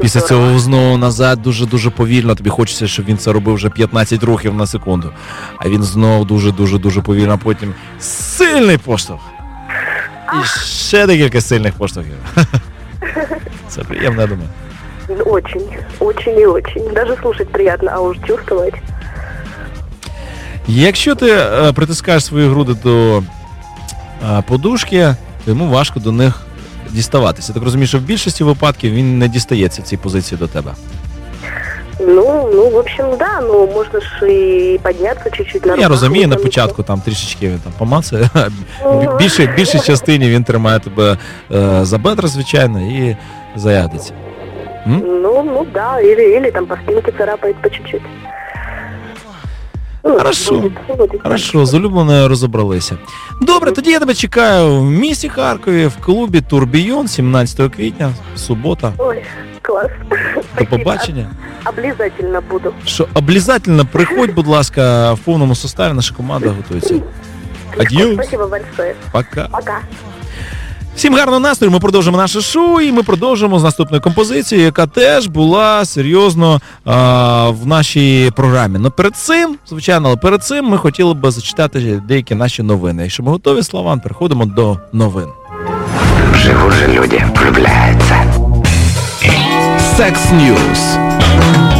Після цього знову назад дуже-дуже повільно. Тобі хочеться, щоб він це робив вже 15 рухів на секунду. А він знову дуже-дуже дуже повільно, а потім сильний поштовх. І ще декілька сильних поштовхів. Це приємно, я думаю. Очень, очень и очень. Даже слушать приятно, а уж чувствовать. Якщо ти е, притискаєш свої груди до е, подушки, то йому важко до них діставатися. Так розумію, що в більшості випадків він не дістається в цій позиції до тебе. Ну, ну, в общем, да, ну, можно ж и подняться чуть-чуть на Я руках, розумію, на там, початку там трішечки він там помацає. Більше, більшій частині він тримає тебе е, за бедра, звичайно, і за ягодиці. М? Ну, ну, да, или, или там по спинке царапает по чуть-чуть. Хорошо. Будет, будет. Хорошо, з улюбленою розібралися. Добре, тоді я тебе чекаю в місті Харкові в клубі Турбійон 17 квітня, субота. Ой, класс. До Спасибо. побачення. Обязательно буду. Що обов'язково приходь, будь ласка, в повному составі, наша команда готується. Адьос. Спасибо большое. Пока. Пока. Всім гарного настрою. Ми продовжимо наше шоу, і ми продовжимо з наступною композицією, яка теж була серйозно а, в нашій програмі. Ну перед цим, звичайно, але перед цим ми хотіли б зачитати деякі наші новини. Якщо ми готові, Славан, переходимо до новин. Живут же люди, влюбляются. Sex News.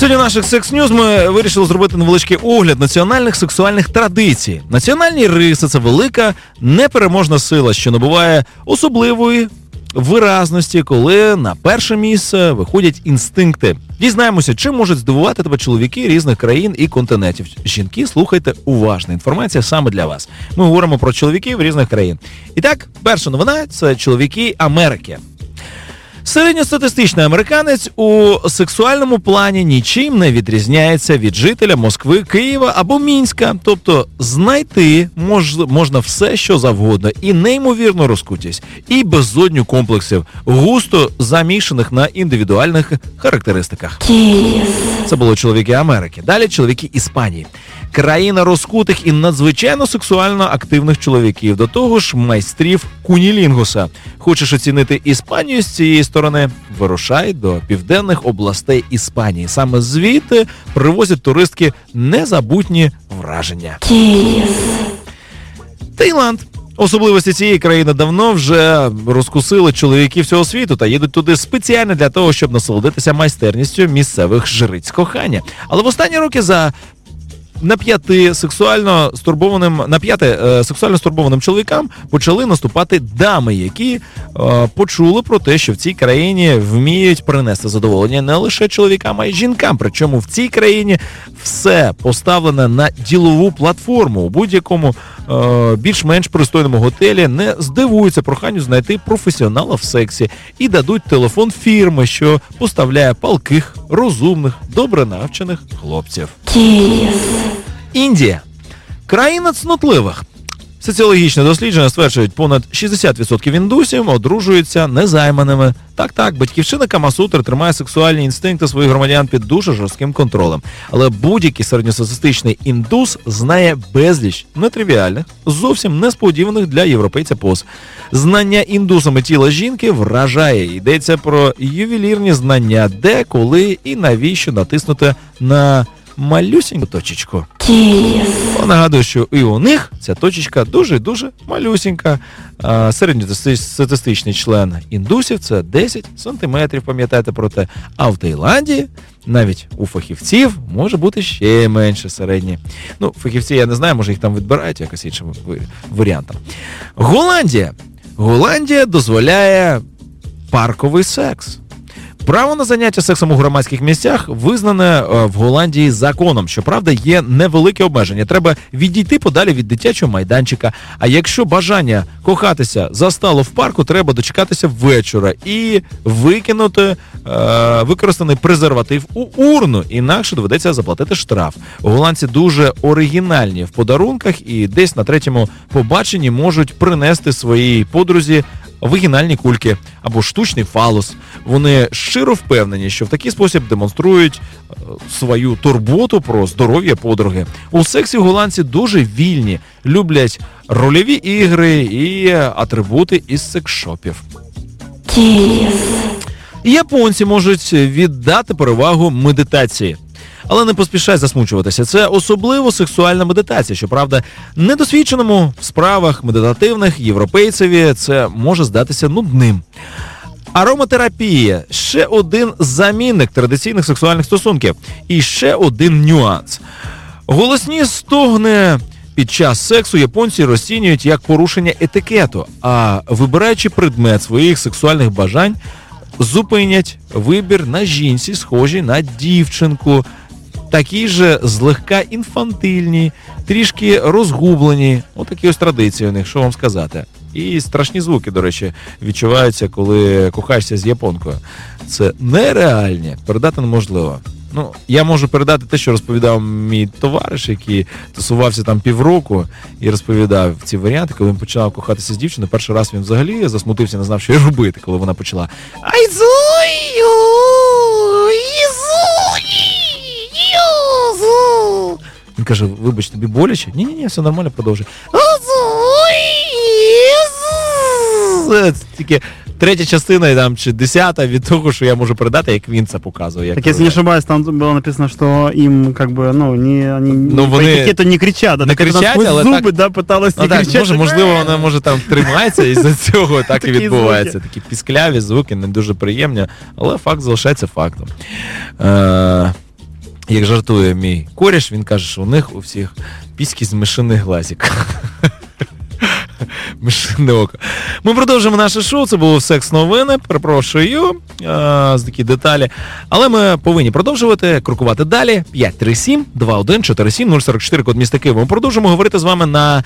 Сьогодні в наших секс News ми вирішили зробити невеличкий огляд національних сексуальних традицій. Національні риси це велика непереможна сила, що набуває особливої виразності, коли на перше місце виходять інстинкти. Дізнаємося, чим можуть здивувати тебе чоловіки різних країн і континентів. Жінки, слухайте уважно. Інформація саме для вас. Ми говоримо про чоловіків різних країн. І так, перша новина це чоловіки Америки. Середньостатистичний американець у сексуальному плані нічим не відрізняється від жителя Москви, Києва або Мінська. Тобто знайти мож, можна все, що завгодно, і неймовірну розкутість, і безодню комплексів, густо замішаних на індивідуальних характеристиках. Це були чоловіки Америки. Далі чоловіки Іспанії. Країна розкутих і надзвичайно сексуально активних чоловіків. До того ж, майстрів кунілінгуса. Хочеш оцінити Іспанію з цієї сторони? Вирушай до південних областей Іспанії. Саме звідти привозять туристки незабутні враження. Таїланд. Особливості цієї країни давно вже розкусили чоловіки всього світу та їдуть туди спеціально для того, щоб насолодитися майстерністю місцевих жриць кохання. Але в останні роки за на п'яти сексуально стурбованим на п'яте е, сексуально стурбованим чоловікам почали наступати дами, які е, почули про те, що в цій країні вміють принести задоволення не лише чоловікам, а й жінкам. Причому в цій країні все поставлене на ділову платформу у будь-якому е, більш-менш пристойному готелі не здивуються проханню знайти професіонала в сексі і дадуть телефон фірми, що поставляє палких, розумних, добре навчених хлопців. Індія країна цнотливих. Соціологічне дослідження стверджують, понад 60% індусів одружуються незайманими. Так, так, батьківщина Камасутр тримає сексуальні інстинкти своїх громадян під дуже жорстким контролем. Але будь-який середньостатистичний індус знає безліч нетривіальних, зовсім несподіваних для європейця поз. Знання індусами тіла жінки вражає. Йдеться про ювелірні знання, де, коли і навіщо натиснути на малюсіньку точечку. Нагадую, що і у них ця точечка дуже-дуже малюсінька. Середньостатистичний член індусів це 10 сантиметрів, пам'ятайте про те. А в Таїланді навіть у фахівців може бути ще менше середні. Ну, фахівці я не знаю, може їх там відбирають якось іншим варіантом. Голландія. Голландія дозволяє парковий секс. Право на заняття сексом у громадських місцях визнане е, в Голландії законом. Щоправда, є невелике обмеження. Треба відійти подалі від дитячого майданчика. А якщо бажання кохатися застало в парку, треба дочекатися вечора і викинути е, використаний презерватив у урну. Інакше доведеться заплатити штраф. Голландці дуже оригінальні в подарунках і десь на третьому побаченні можуть принести своїй подрузі вагінальні кульки або штучний фалос. Вони щиро впевнені, що в такий спосіб демонструють е, свою турботу про здоров'я подруги. У сексі голландці дуже вільні, люблять рольові ігри і атрибути із секшопів. Японці можуть віддати перевагу медитації. Але не поспішай засмучуватися. Це особливо сексуальна медитація. Щоправда, недосвідченому в справах медитативних європейцеві це може здатися нудним. Ароматерапія ще один замінник традиційних сексуальних стосунків. І ще один нюанс. Голосні стогни під час сексу японці розцінюють як порушення етикету, а вибираючи предмет своїх сексуальних бажань, зупинять вибір на жінці, схожій на дівчинку. Такі ж злегка інфантильні, трішки розгублені. Отакі ось традиції у них, що вам сказати. І страшні звуки, до речі, відчуваються, коли кохаєшся з японкою. Це нереальні, передати неможливо. Ну, я можу передати те, що розповідав мій товариш, який тусувався там півроку і розповідав ці варіанти, коли він почав кохатися з дівчиною. Перший раз він взагалі засмутився, не знав, що й робити, коли вона почала. Айзую! Він каже: вибач, тобі боляче? Ні, ні, ні, все нормально, продовжуй. Це тільки третя частина там, чи десята від того, що я можу передати, як він це показує. Як Так если не ошибаюсь, там было написано, что им как бы, ну, не, они Ну, по вони этикету не кричат, да, не так это кричать, сквозь але зубы, так- да, пыталась Ну не так, кричать. може, можливо, вона може там тримається, і за цього так і Такі відбувається. звуки. Такі піскляві звуки, не дуже приємні, але факт залишається фактом. Е, як жартує мій коріш, він каже, що у них у всіх піськи з мишиний глазик. Мишине око. Ми продовжимо наше шоу. Це було секс новини. Перепрошую е, за такі деталі. Але ми повинні продовжувати крокувати далі. 537 2147 044 код міста Києва. Ми продовжимо говорити з вами на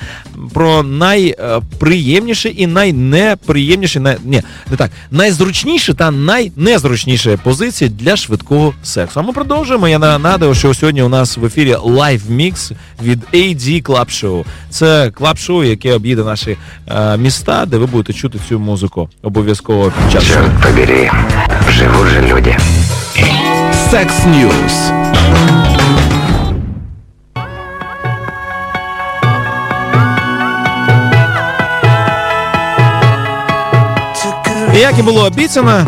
про найприємніші і найнеприємніші, най, ні, не так, найзручніші та найнезручніші позиції для швидкого сексу. А ми продовжуємо. Я нагадую, що сьогодні у нас в ефірі live mix від AD Club Show. Це club show, яке об'їде наші е, міста, де ви будете чути цю музику обов'язково під час. Черт побери, живут же люди. Sex News. І як і було обіцяно,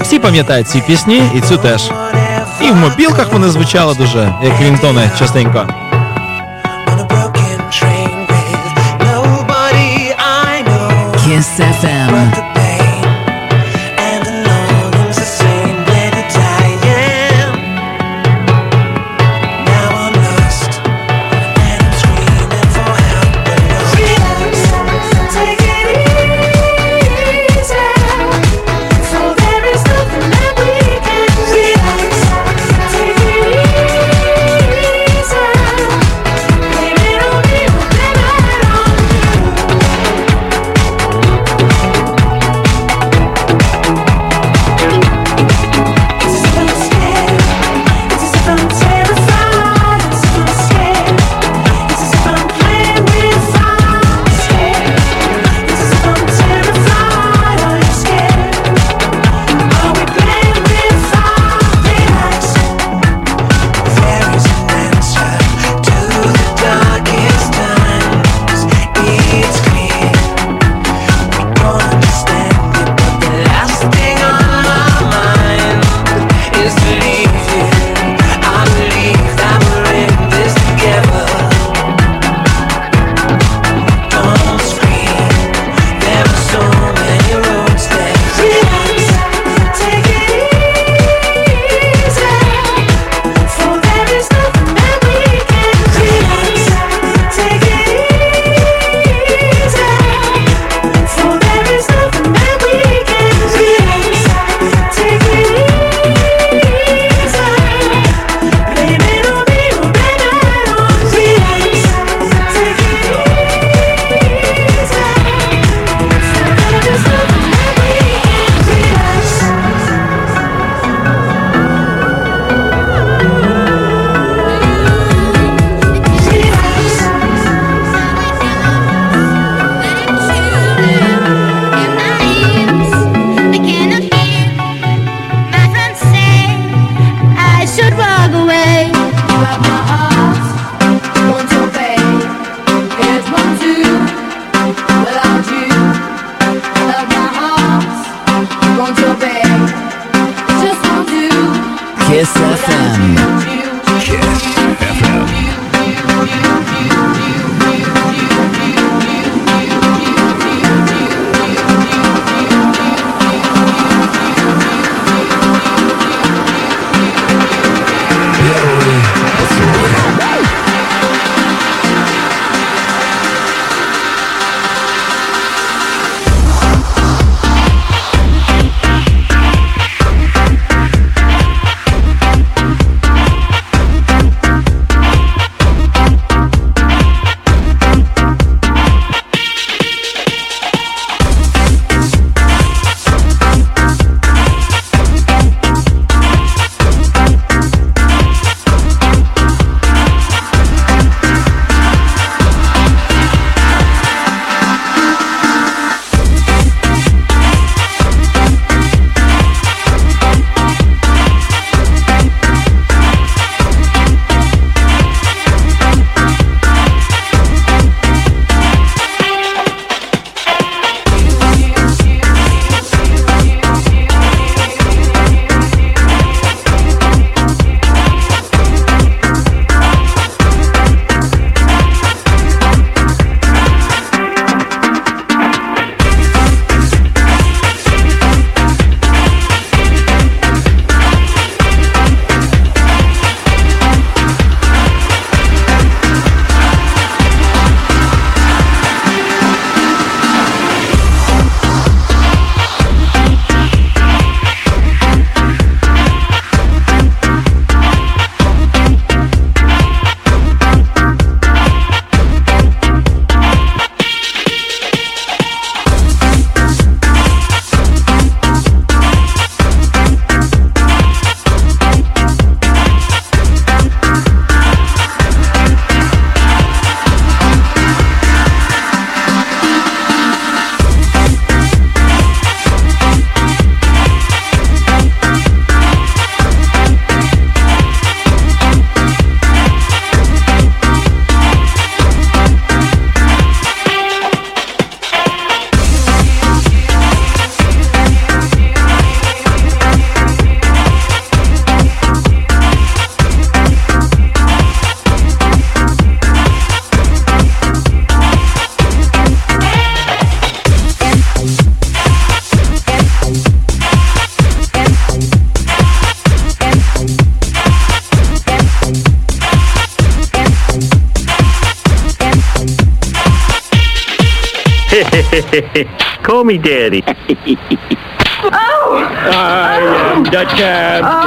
всі пам'ятають ці пісні, і цю теж. І в мобілках вони звучали дуже, як Вінтони частенько. Kiss FM. Me Daddy. Oh! I am the champion. Oh.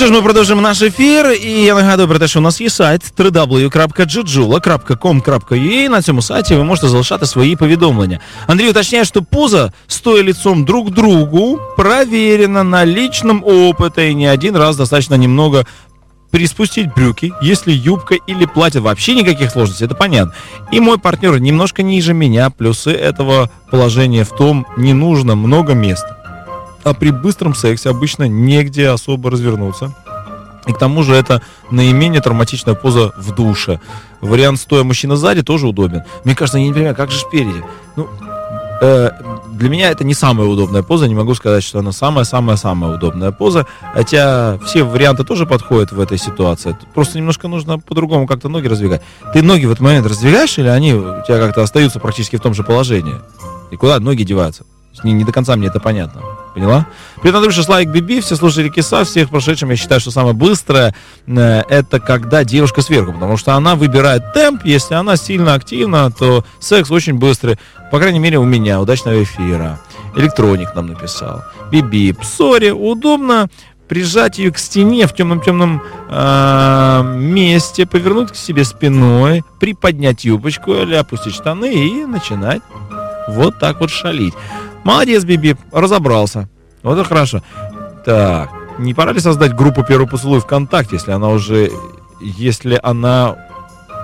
що ж, ми продовжуємо наш ефір, і я нагадую про те, що у нас є сайт www.jujula.com.ua. На цьому сайті ви можете залишати свої повідомлення. Андрій уточняє, що поза стоя лицом друг к другу проверена на личном опыте, и не один раз достаточно немного приспустить брюки, если юбка или платье, вообще никаких сложностей, это понятно. И мой партнер немножко ниже меня, плюсы этого положения в том, не нужно много места. А при быстром сексе обычно негде особо развернуться. И к тому же это наименее травматичная поза в душе. Вариант стоя мужчина сзади тоже удобен. Мне кажется, я не понимаю, как же спереди? Ну, э, для меня это не самая удобная поза, не могу сказать, что она самая-самая-самая удобная поза, хотя все варианты тоже подходят в этой ситуации. Просто немножко нужно по-другому как-то ноги раздвигать. Ты ноги в этот момент раздвигаешь, или они у тебя как-то остаются практически в том же положении? И куда ноги деваются? Не, не до конца мне это понятно. Поняла? Привет, Андрюша, Славик Биби, все слушатели Киса, всех прошедшим. Я считаю, что самое быстрое э, это когда девушка сверху, потому что она выбирает темп. Если она сильно активна, то секс очень быстрый. По крайней мере, у меня. Удачного эфира. Электроник нам написал. Биби, сори, удобно прижать ее к стене в темном-темном э, месте, повернуть к себе спиной, приподнять юбочку или опустить штаны и начинать вот так вот шалить. Молодец, Биби, разобрался. Вот это хорошо. Так, не пора ли создать группу первый поцелуй ВКонтакте, если она уже, если она,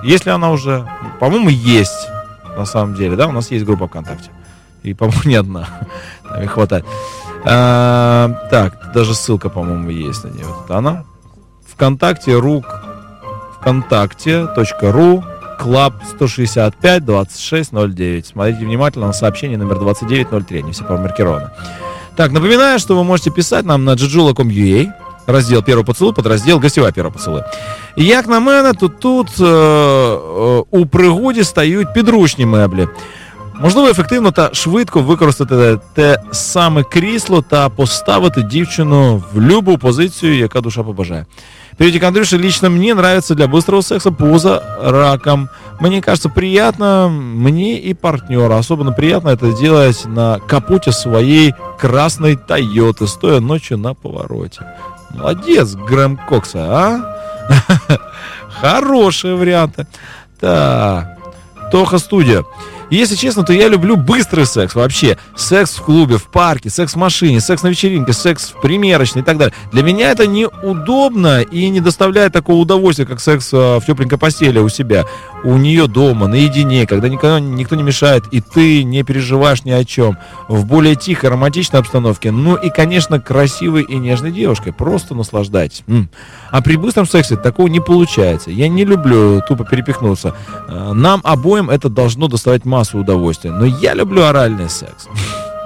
если она уже, по-моему, есть на самом деле, да, у нас есть группа ВКонтакте. И, по-моему, не одна. Нам их хватает. А, так, даже ссылка, по-моему, есть на нее. Вот она. ВКонтакте, рук, вконтакте.ру, клаб 165 2609. Смотрите внимательно на сообщение номер 2903, они все промаркированы. Так, напоминаю, что вы можете писать нам на jujula.com.ua, раздел «Первый поцелуй», подразділ «Гостєва первого поцелуй». І як на мене, то тут е, е, у пригоді стають підручні меблі. Можливо, ефективно та швидко використати те саме крісло та поставити дівчину в любу позицію, яка душа побажає. Перейдите к Андрюше, лично мне нравится для быстрого секса поза раком. Мне кажется, приятно мне и партнеру. Особенно приятно это делать на капоте своей красной Тойоты, стоя ночью на повороте. Молодец, Грэм Кокса, а? Хорошие варианты. Так, Тоха Студия. Если честно, то я люблю быстрый секс вообще. Секс в клубе, в парке, секс в машине, секс на вечеринке, секс в примерочной и так далее. Для меня это неудобно и не доставляет такого удовольствия, как секс э, в тепленькой постели у себя, у нее дома, наедине, когда никого, никто не мешает, и ты не переживаешь ни о чем. В более тихой, романтичной обстановке. Ну и, конечно, красивой и нежной девушкой. Просто наслаждайтесь. А при быстром сексе такого не получается. Я не люблю тупо перепихнуться. Э, Нам обоим это должно доставать массу удовольствия. Но я люблю оральный секс.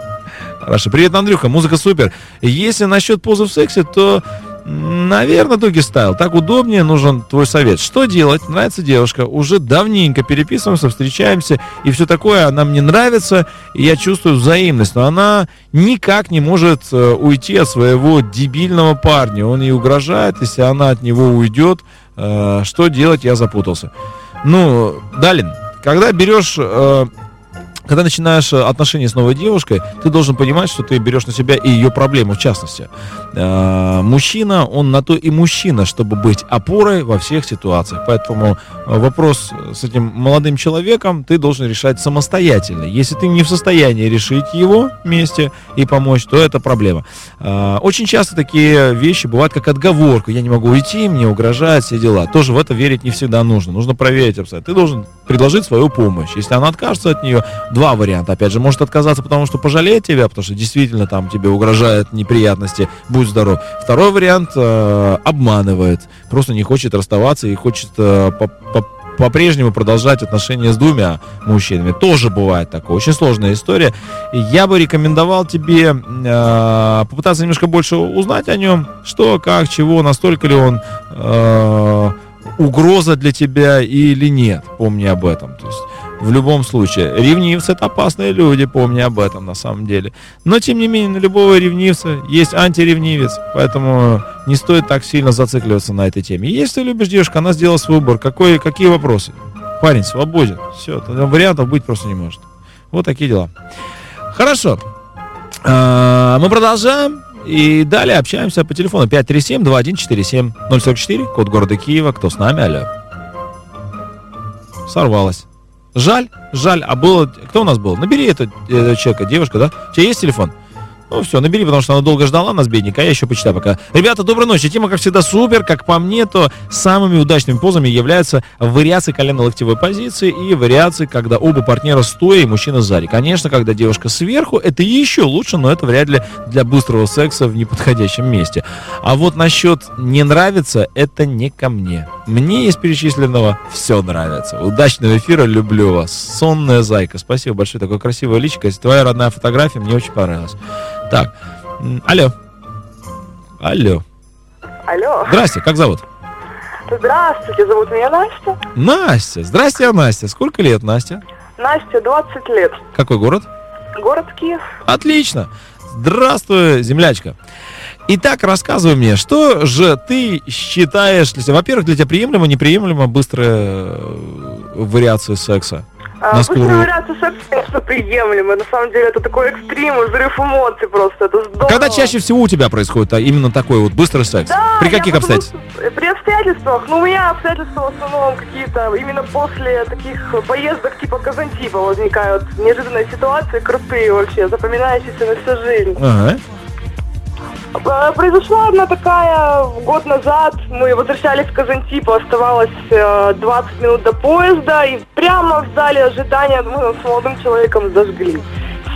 Хорошо. Привет, Андрюха. Музыка супер. Если насчет позы в сексе, то, наверное, Дуги Стайл. Так удобнее, нужен твой совет. Что делать? Нравится девушка. Уже давненько переписываемся, встречаемся и все такое. Она мне нравится, и я чувствую взаимность. Но она никак не может э, уйти от своего дебильного парня. Он ей угрожает, если она от него уйдет. э, что делать? Я запутался. Ну, Далин, когда берешь э, когда начинаешь э, отношения с новой девушкой, ты должен понимать, что ты берешь на себя и ее проблему в частности. Э, мужчина, он на то и мужчина, чтобы быть опорой во всех ситуациях. Поэтому э, вопрос с этим молодым человеком ты должен решать самостоятельно. Если ты не в состоянии решить его вместе и помочь, то это проблема. Очень часто такие вещи бывают как отговорка. Я не могу уйти, мне угрожают все дела. Тоже в это верить не всегда нужно. Нужно проверить обстоятельства. Ты должен предложить свою помощь. Если она откажется от нее, два варианта. Опять же, может отказаться, потому что пожалеет тебя, потому что действительно там тебе угрожают неприятности. Будь здоров. Второй вариант э, обманывает. Просто не хочет расставаться и хочет э, по- по- по-прежнему продолжать отношения с двумя мужчинами. Тоже бывает такое. Очень сложная история. Я бы рекомендовал тебе э, попытаться немножко больше узнать о нем. Что, как, чего, настолько ли он э, угроза для тебя или нет. Помни об этом. То есть В любом случае. Ревнивцы это опасные люди, помни об этом на самом деле. Но тем не менее, на любого ревнивца есть антиревнивец. Поэтому не стоит так сильно зацикливаться на этой теме. Если ты любишь девушку, она сделала свой выбор. Какой, какие вопросы? Парень свободен. Все, тогда вариантов быть просто не может. Вот такие дела. Хорошо. А, Мы продолжаем. И далее общаемся по телефону 537-2147-044, код города Киева. Кто с нами? Алло. Сорвалась. Жаль, жаль. А было... Кто у нас был? Набери этого, этого человека, девушка, да? У тебя есть телефон? Ну все, набери, потому что она долго ждала нас, бедненько, а я еще почитаю пока. Ребята, доброй ночи. Тема, как всегда, супер. Как по мне, то самыми удачными позами являются вариации колено-локтевой позиции и вариации, когда оба партнера стоя и мужчина сзади. Конечно, когда девушка сверху, это еще лучше, но это вряд ли для быстрого секса в неподходящем месте. А вот насчет не нравится, это не ко мне. Мне из перечисленного все нравится. Удачного эфира, люблю вас. Сонная зайка. Спасибо большое, такое красивое личико. Твоя родная фотография, мне очень понравилась. Так, алло. Алло. Алло. Здрасте, как зовут? Здравствуйте, зовут меня Настя. Настя. Здрасте, Настя. Сколько лет, Настя? Настя, 20 лет. Какой город? Город Киев. Отлично. Здравствуй, землячка. Итак, рассказывай мне, что же ты считаешь, во-первых, для тебя приемлемо, неприемлемо быстрая э, вариация секса? На скорую. Быстрая вариация секса, конечно, приемлемо. На самом деле это такой экстрим, взрыв эмоций просто. Это здорово. Когда чаще всего у тебя происходит а, именно такой вот быстрый секс? Да, При каких обстоятельствах? что- При обстоятельствах. Ну, у меня обстоятельства в основном какие-то именно после таких поездок типа Казантипа возникают неожиданные ситуации, крутые вообще, запоминающиеся на всю жизнь. Ага. Э, Произошла одна такая год назад. Мы возвращались в Казантип, оставалось э, 20 минут до поезда, и прямо в зале ожидания мы с молодым человеком зажгли.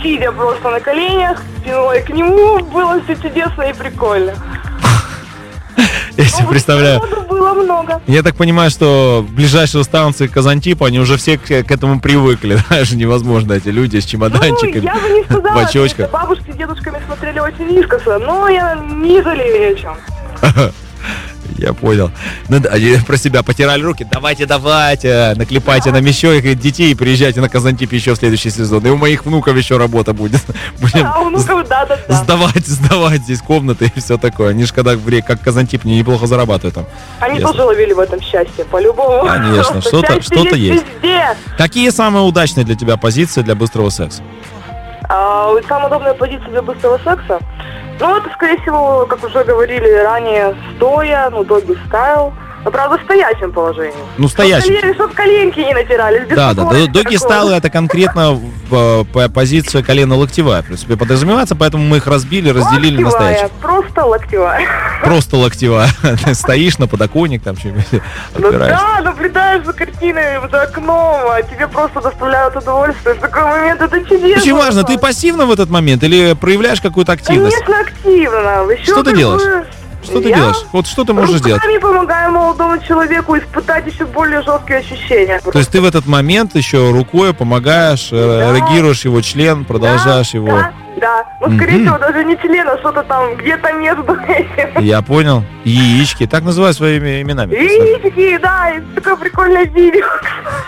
Сидя просто на коленях, спиной к нему, было все чудесно и прикольно. Я себе представляю. Было много. Я так понимаю, что ближайшие станции Казантипа, они уже все к, к этому привыкли. Даже невозможно эти люди с Ну, чемоданчиками, я бы не в сказала, это бабушки с дедушками смотрели очень искоса, но я не жалею о чем. Я понял. Ну да, они про себя потирали руки. Давайте, давайте, наклепайте нам еще их детей и приезжайте на Казантип еще в следующий сезон. И у моих внуков еще работа будет. Будем А у внуков, да-да-да. сдавать, сдавать здесь комнаты и все такое. Они же когда как Казантип не- неплохо зарабатывают там. Они Ясно. тоже ловили в этом счастье, по-любому. Конечно, что-то- что-то есть. Везде. Какие самые удачные для тебя позиции для быстрого секса? А, самая удобная позиция для быстрого секса? Ну, это, скорее всего, как уже говорили ранее, стоя, ну, доги стайл. Но, правда, в стоячем положении. Ну, стоящим. Чтоб, колени- чтоб коленки не натирались. Да, да, беспокойно доги стайл это конкретно э, по- позиция колено-локтевая, в принципе, подразумевается, поэтому мы их разбили, разделили на Локтевая, стоящих. Просто локтевая. Просто локтевая. Ты стоишь на подоконник, там что-нибудь Ну да, наблюдаешь за картиной за окном, а тебе просто доставляют удовольствие. В такой момент это чудесно. Очень важно, ты пассивно в этот момент или проявляешь какую-то активность? Конечно, активно. Еще Что ты делаешь? Что ты я делаешь? Вот что ты можешь делать? Руками помогаем молодому человеку испытать еще более жесткие ощущения. То есть ты в этот момент еще рукой помогаешь, э, Да. эрегируешь его член, продолжаешь его. Да, да. Ну, скорее Мгм. всего, даже не член, а что-то там где-то между этим. Я понял. Яички. Так называю своими именами. Яички, да, и такое прикольное видео.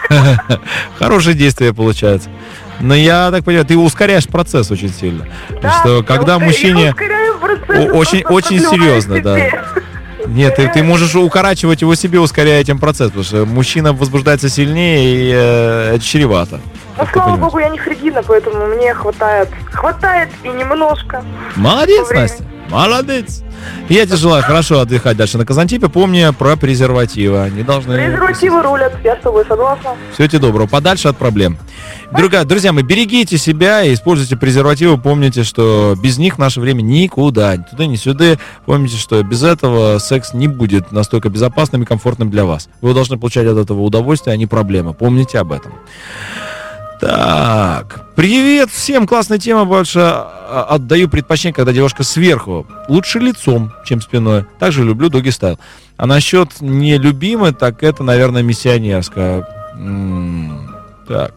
Хорошее действие получается. Но я так понимаю, ты ускоряешь процесс очень сильно. Да, что я когда ускоряю- мужчине... процесс, очень- очень серьезно, да. Нет, ты, ты можешь укорачивать его себе, ускоряя этим процесс, потому что мужчина возбуждается сильнее и э, это чревато. Ну, слава богу, я не фригидна, поэтому мне хватает. Хватает и немножко. Молодец. Настя. Молодец. Я тебе желаю хорошо отдыхать дальше на Казантипе. Помни про презервативы. Они должны... Презервативы рулят, я с тобой согласна. Всего тебе доброго. Подальше от проблем. Друга, друзья мои, берегите себя и используйте презервативы. Помните, что без них наше время никуда, ни туда, ни сюда. Помните, что без этого секс не будет настолько безопасным и комфортным для вас. Вы должны получать от этого удовольствие, а не проблемы. Помните об этом. Так, привет всем, классная тема больше. а, Отдаю предпочтение, когда девушка сверху. Лучше лицом, чем спиной. Также люблю доги стайл. А насчет нелюбимой, так это, наверное, миссионерская. Так.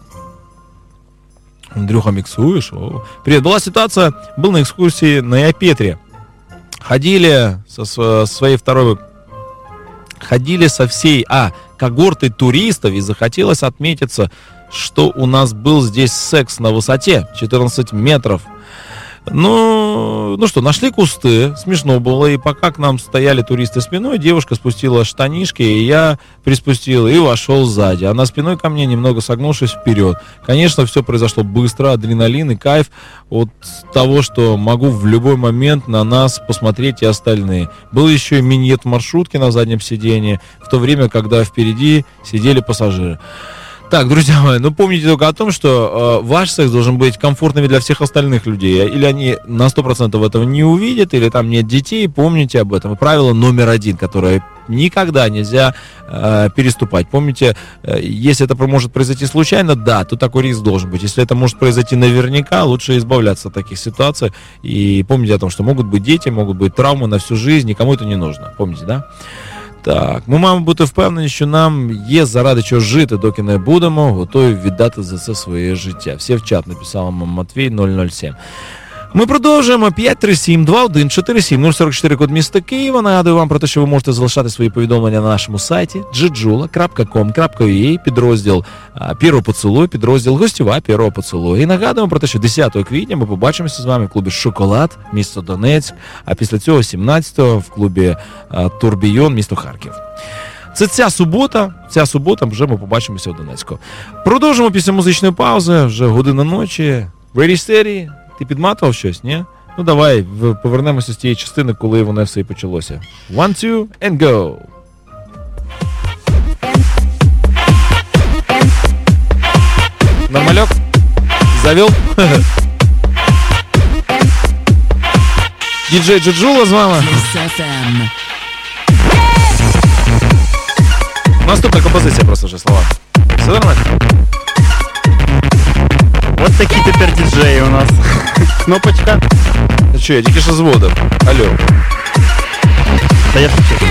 Андрюха, миксуешь? О. Привет. Была ситуация, был на экскурсии на Япетре. Ходили со сво- своей второй... Ходили со всей, а, когортой туристов и захотелось отметиться, что у нас был здесь секс на высоте 14 метров. Ну, ну что, нашли кусты, смешно было, и пока к нам стояли туристы спиной, девушка спустила штанишки, и я приспустил и вошел сзади. Она спиной ко мне, немного согнувшись вперед. Конечно, все произошло быстро, адреналин и кайф от того, что могу в любой момент на нас посмотреть и остальные. Был еще и миньет маршрутки на заднем сидении, в то время, когда впереди сидели пассажиры. Так, друзья мои, ну помните только о том, что э, ваш секс должен быть комфортным для всех остальных людей. Или они на 100% этого не увидят, или там нет детей, помните об этом. Правило номер один, которое никогда нельзя э, переступать. Помните, э, если это может произойти случайно, да, то такой риск должен быть. Если это может произойти наверняка, лучше избавляться от таких ситуаций. І помните о том, що можуть бути діти, можуть бути травми на всю жизнь, никому это не нужно. Помните, да? Так, ми маємо бути впевнені, що нам є заради чого жити, доки не будемо готові віддати за це своє життя. Всі в чат написав вам Матвій 007. Ми продовжуємо 537-2147 044 код міста Києва. Нагадую вам про те, що ви можете залишати свої повідомлення на нашому сайті jijula.com.ua, підрозділ Піро поцілуй, підрозділ гостєва Піро поцілуй. І нагадуємо про те, що 10 квітня ми побачимося з вами в клубі Шоколад, місто Донецьк, а після цього 17-го в клубі Турбійон, місто Харків. Це ця субота. Ця субота вже ми побачимося в Донецьку. Продовжимо після музичної паузи, вже година ночі. Ready steady? Ти підматував щось, ні? Ну давай повернемося з тієї частини, коли воно все і почалося. One, two, and go! Нормальок? Завел? Діджей Джуджула з вами. Наступна композиція просто вже слова. Все нормально? Вот такие теперь диджеи у нас. Кнопочка. Що, я тільки що зводив. Алло. Да я шучу.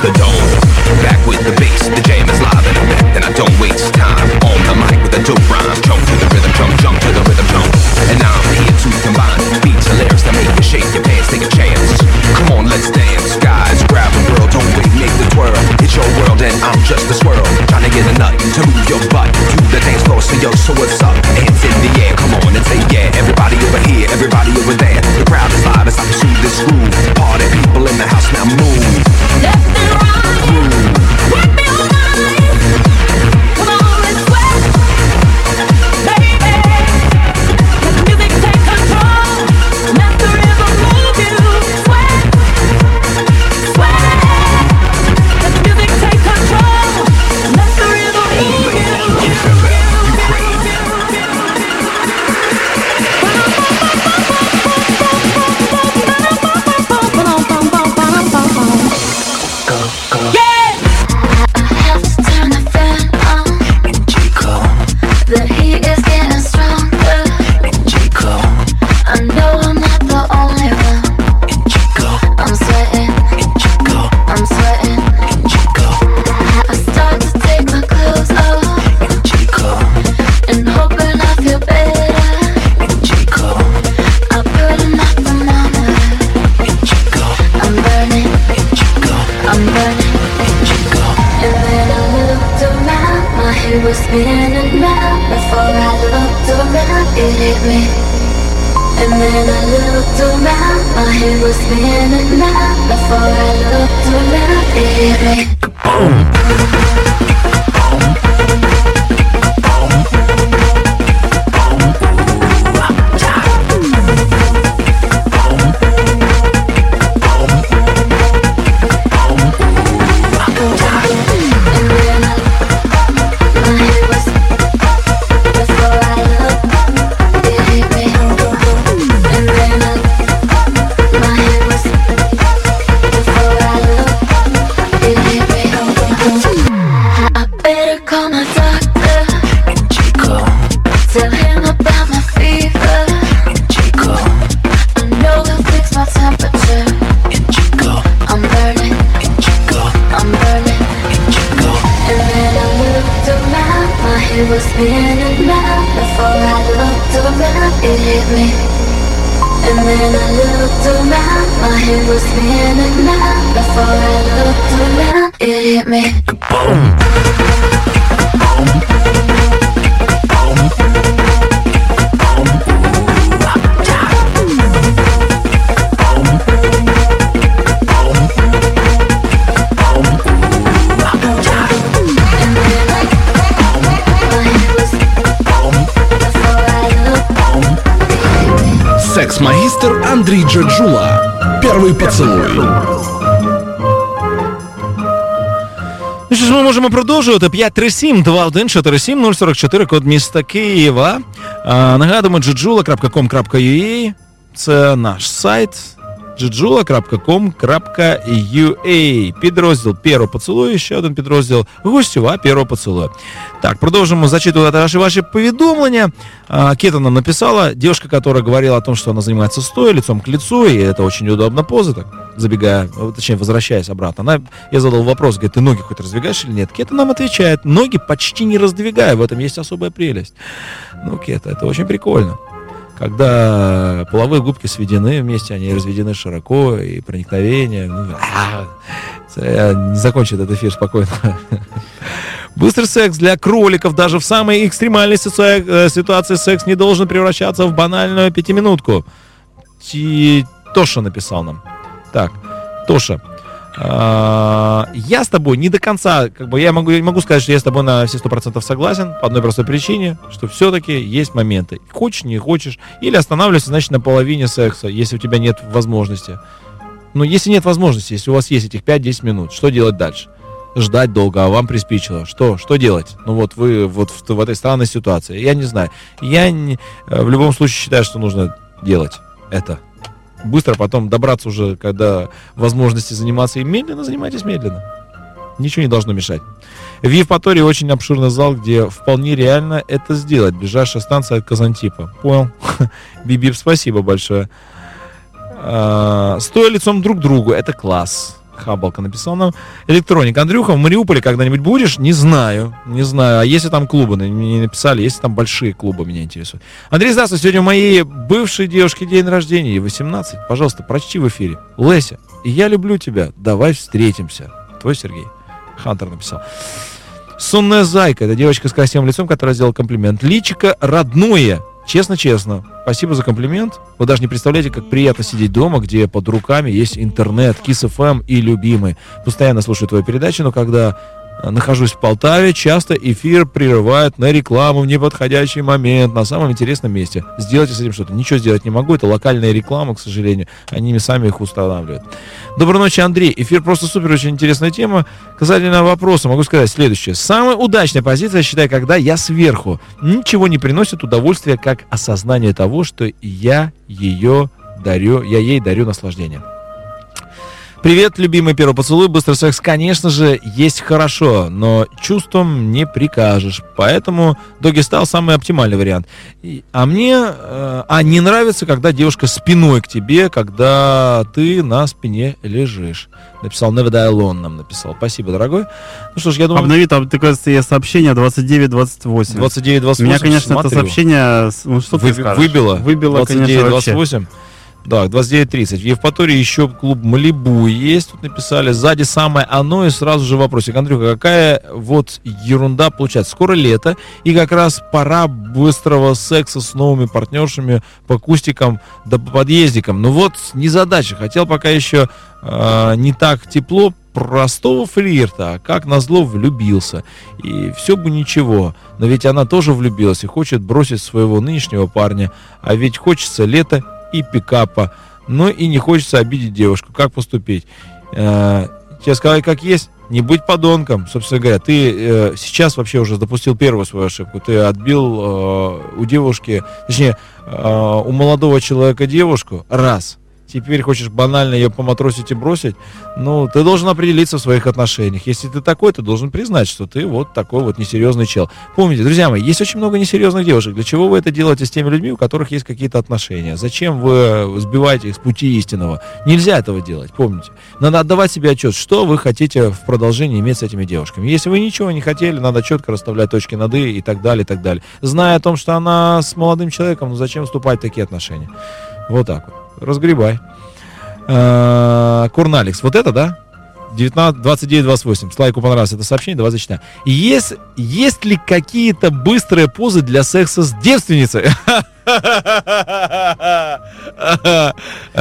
The dome. Back with the bass, the jam is live and effect, and I don't waste time. On the mic with a dope rhyme, jump to the rhythm, jump, jump to the rhythm, jump. And now I'm here to combine beats and lyrics that make you shake your pants, take a chance. Come on, let's dance, guys. Grab a girl, don't wait, make the twirl. It's your world and I'm just a swirl. Trying to get a nut to move your butt to the dance floor. So yo, so what's up? Hands in the air, come on and say yeah. Everybody over here, everybody over there. The crowd is live as I pursue this groove. Party people in the house now move. The 537 2147 044 код міста Києва. А, нагадуємо, jujula.com.ua Це наш сайт jujula.com.ua Підрозділ «Перво поцілую», ще один підрозділ «Гостьова «Перво поцілую». Так, продовжимо зачитывать ваши, ваши поведомления. А, Кета нам написала, девушка, которая говорила о том, что она занимается стоя, лицом к лицу, и это очень удобно поза, так, забегая, э, точнее, возвращаясь обратно. Она, я задал вопрос, говорит, ты ноги хоть раздвигаешь или нет? Кета нам отвечает, ноги почти не раздвигаю, в этом есть особая прелесть. Ну, Кета, это очень прикольно. Когда половые губки сведены вместе, они разведены широко, и проникновение. ну, а, я не закончу этот эфир спокойно. Быстрый секс для кроликов даже в самой экстремальной э, ситуации секс не должен превращаться в банальную пятиминутку. Ти- Тоша написал нам. Так, Тоша. а, Я с тобой не до конца, как бы я могу, я могу сказать, что я с тобой на все сто процентов согласен по одной простой причине, что все-таки есть моменты. Хочешь, не хочешь, или останавливайся, значит, на половине секса, если у тебя нет возможности. Но если нет возможности, если у вас есть этих 5-10 минут, что делать дальше? ждать долго, а вам приспичило. Что? Что делать? Ну вот вы вот в, в этой странной ситуации. Я не знаю. Я не- э, в любом случае считаю, что нужно делать это. Быстро потом добраться уже, когда возможности заниматься им медленно, занимайтесь медленно. Ничего не должно мешать. В Евпатории очень обширный зал, где вполне реально это сделать. Ближайшая станция от Казантипа. Понял? Бибип, спасибо большое. А, Стоя лицом друг к другу, это класс. Хабалка написал нам. Электроник. Андрюха, в Мариуполе когда-нибудь будешь? Не знаю. Не знаю. А если там клубы? На- Мне не написали. Если там большие клубы, меня интересуют. Андрей, здравствуй. Сегодня у моей бывшей девушки день рождения. Ей 18. Пожалуйста, прочти в эфире. Леся, я люблю тебя. Давай встретимся. Твой Сергей. Хантер написал. Сонная зайка. Это девочка с красивым лицом, которая сделала комплимент. Личика родное. Честно-честно. Спасибо за комплимент. Вы даже не представляете, как приятно сидеть дома, где под руками есть интернет, Kiss FM и любимый. Постоянно слушаю твою передачу, но когда нахожусь в Полтаве, часто эфир прерывают на рекламу в неподходящий момент, на самом интересном месте. Сделайте с этим что-то. Ничего сделать не могу. Это локальная реклама, к сожалению. Они сами их устанавливают. Доброй ночи, Андрей. Эфир просто супер, очень интересная тема. Касательно вопроса могу сказать следующее. Самая удачная позиция, считаю, когда я сверху. Ничего не приносит удовольствия, как осознание того, что я ее дарю, я ей дарю наслаждение. Привет, любимый первый поцелуй, быстрый секс, конечно же, есть хорошо, но чувством не прикажешь. Поэтому доги стал самый оптимальный вариант. И- а мне, э, а не нравится, когда девушка спиной к тебе, когда ты на спине лежишь. Написал Never Die Alone нам написал. Спасибо, дорогой. Ну что ж, я думаю... Обнови, там такое есть сообщение 29-28. 29-28, Меня, конечно, это смотрю. сообщение, с- ну что Вы- ты скажешь? выбило. Выбило, конечно, вообще. 29-28. Да, 29.30. В Евпатории еще клуб Малибу есть. Тут написали. Сзади самое оно и сразу же вопросик. Андрюха, какая вот ерунда получается? Скоро лето, и как раз пора быстрого секса с новыми партнершами по кустикам да по подъездикам. Ну вот, не задача. Хотел пока еще э, не так тепло, простого флирта, а как назло влюбился. И все бы ничего, но ведь она тоже влюбилась и хочет бросить своего нынешнего парня, а ведь хочется лето и пикапа, но и не хочется обидеть девушку. Как поступить? Э, тебе сказать, как есть? Не быть подонком, собственно говоря. Ты э, сейчас вообще уже допустил первую свою ошибку. Ты отбил э, у девушки, точнее, э, у молодого человека девушку раз – теперь хочешь банально ее поматросить и бросить, ну, ты должен определиться в своих отношениях. Если ты такой, ты должен признать, что ты вот такой вот несерьезный чел. Помните, друзья мои, есть очень много несерьезных девушек. Для чего вы это делаете с теми людьми, у которых есть какие-то отношения? Зачем вы сбиваете их с пути истинного? Нельзя этого делать, помните. Надо отдавать себе отчет, что вы хотите в продолжении иметь с этими девушками. Если вы ничего не хотели, надо четко расставлять точки над «и» и так далее, и так далее. Зная о том, что она с молодым человеком, ну зачем вступать в такие отношения? Вот так вот разгребай. Э, Курналикс, вот это, да? 19, 29, 28. Слайку понравилось это сообщение, давай зачитаем. Есть, есть ли какие-то быстрые позы для секса с девственницей?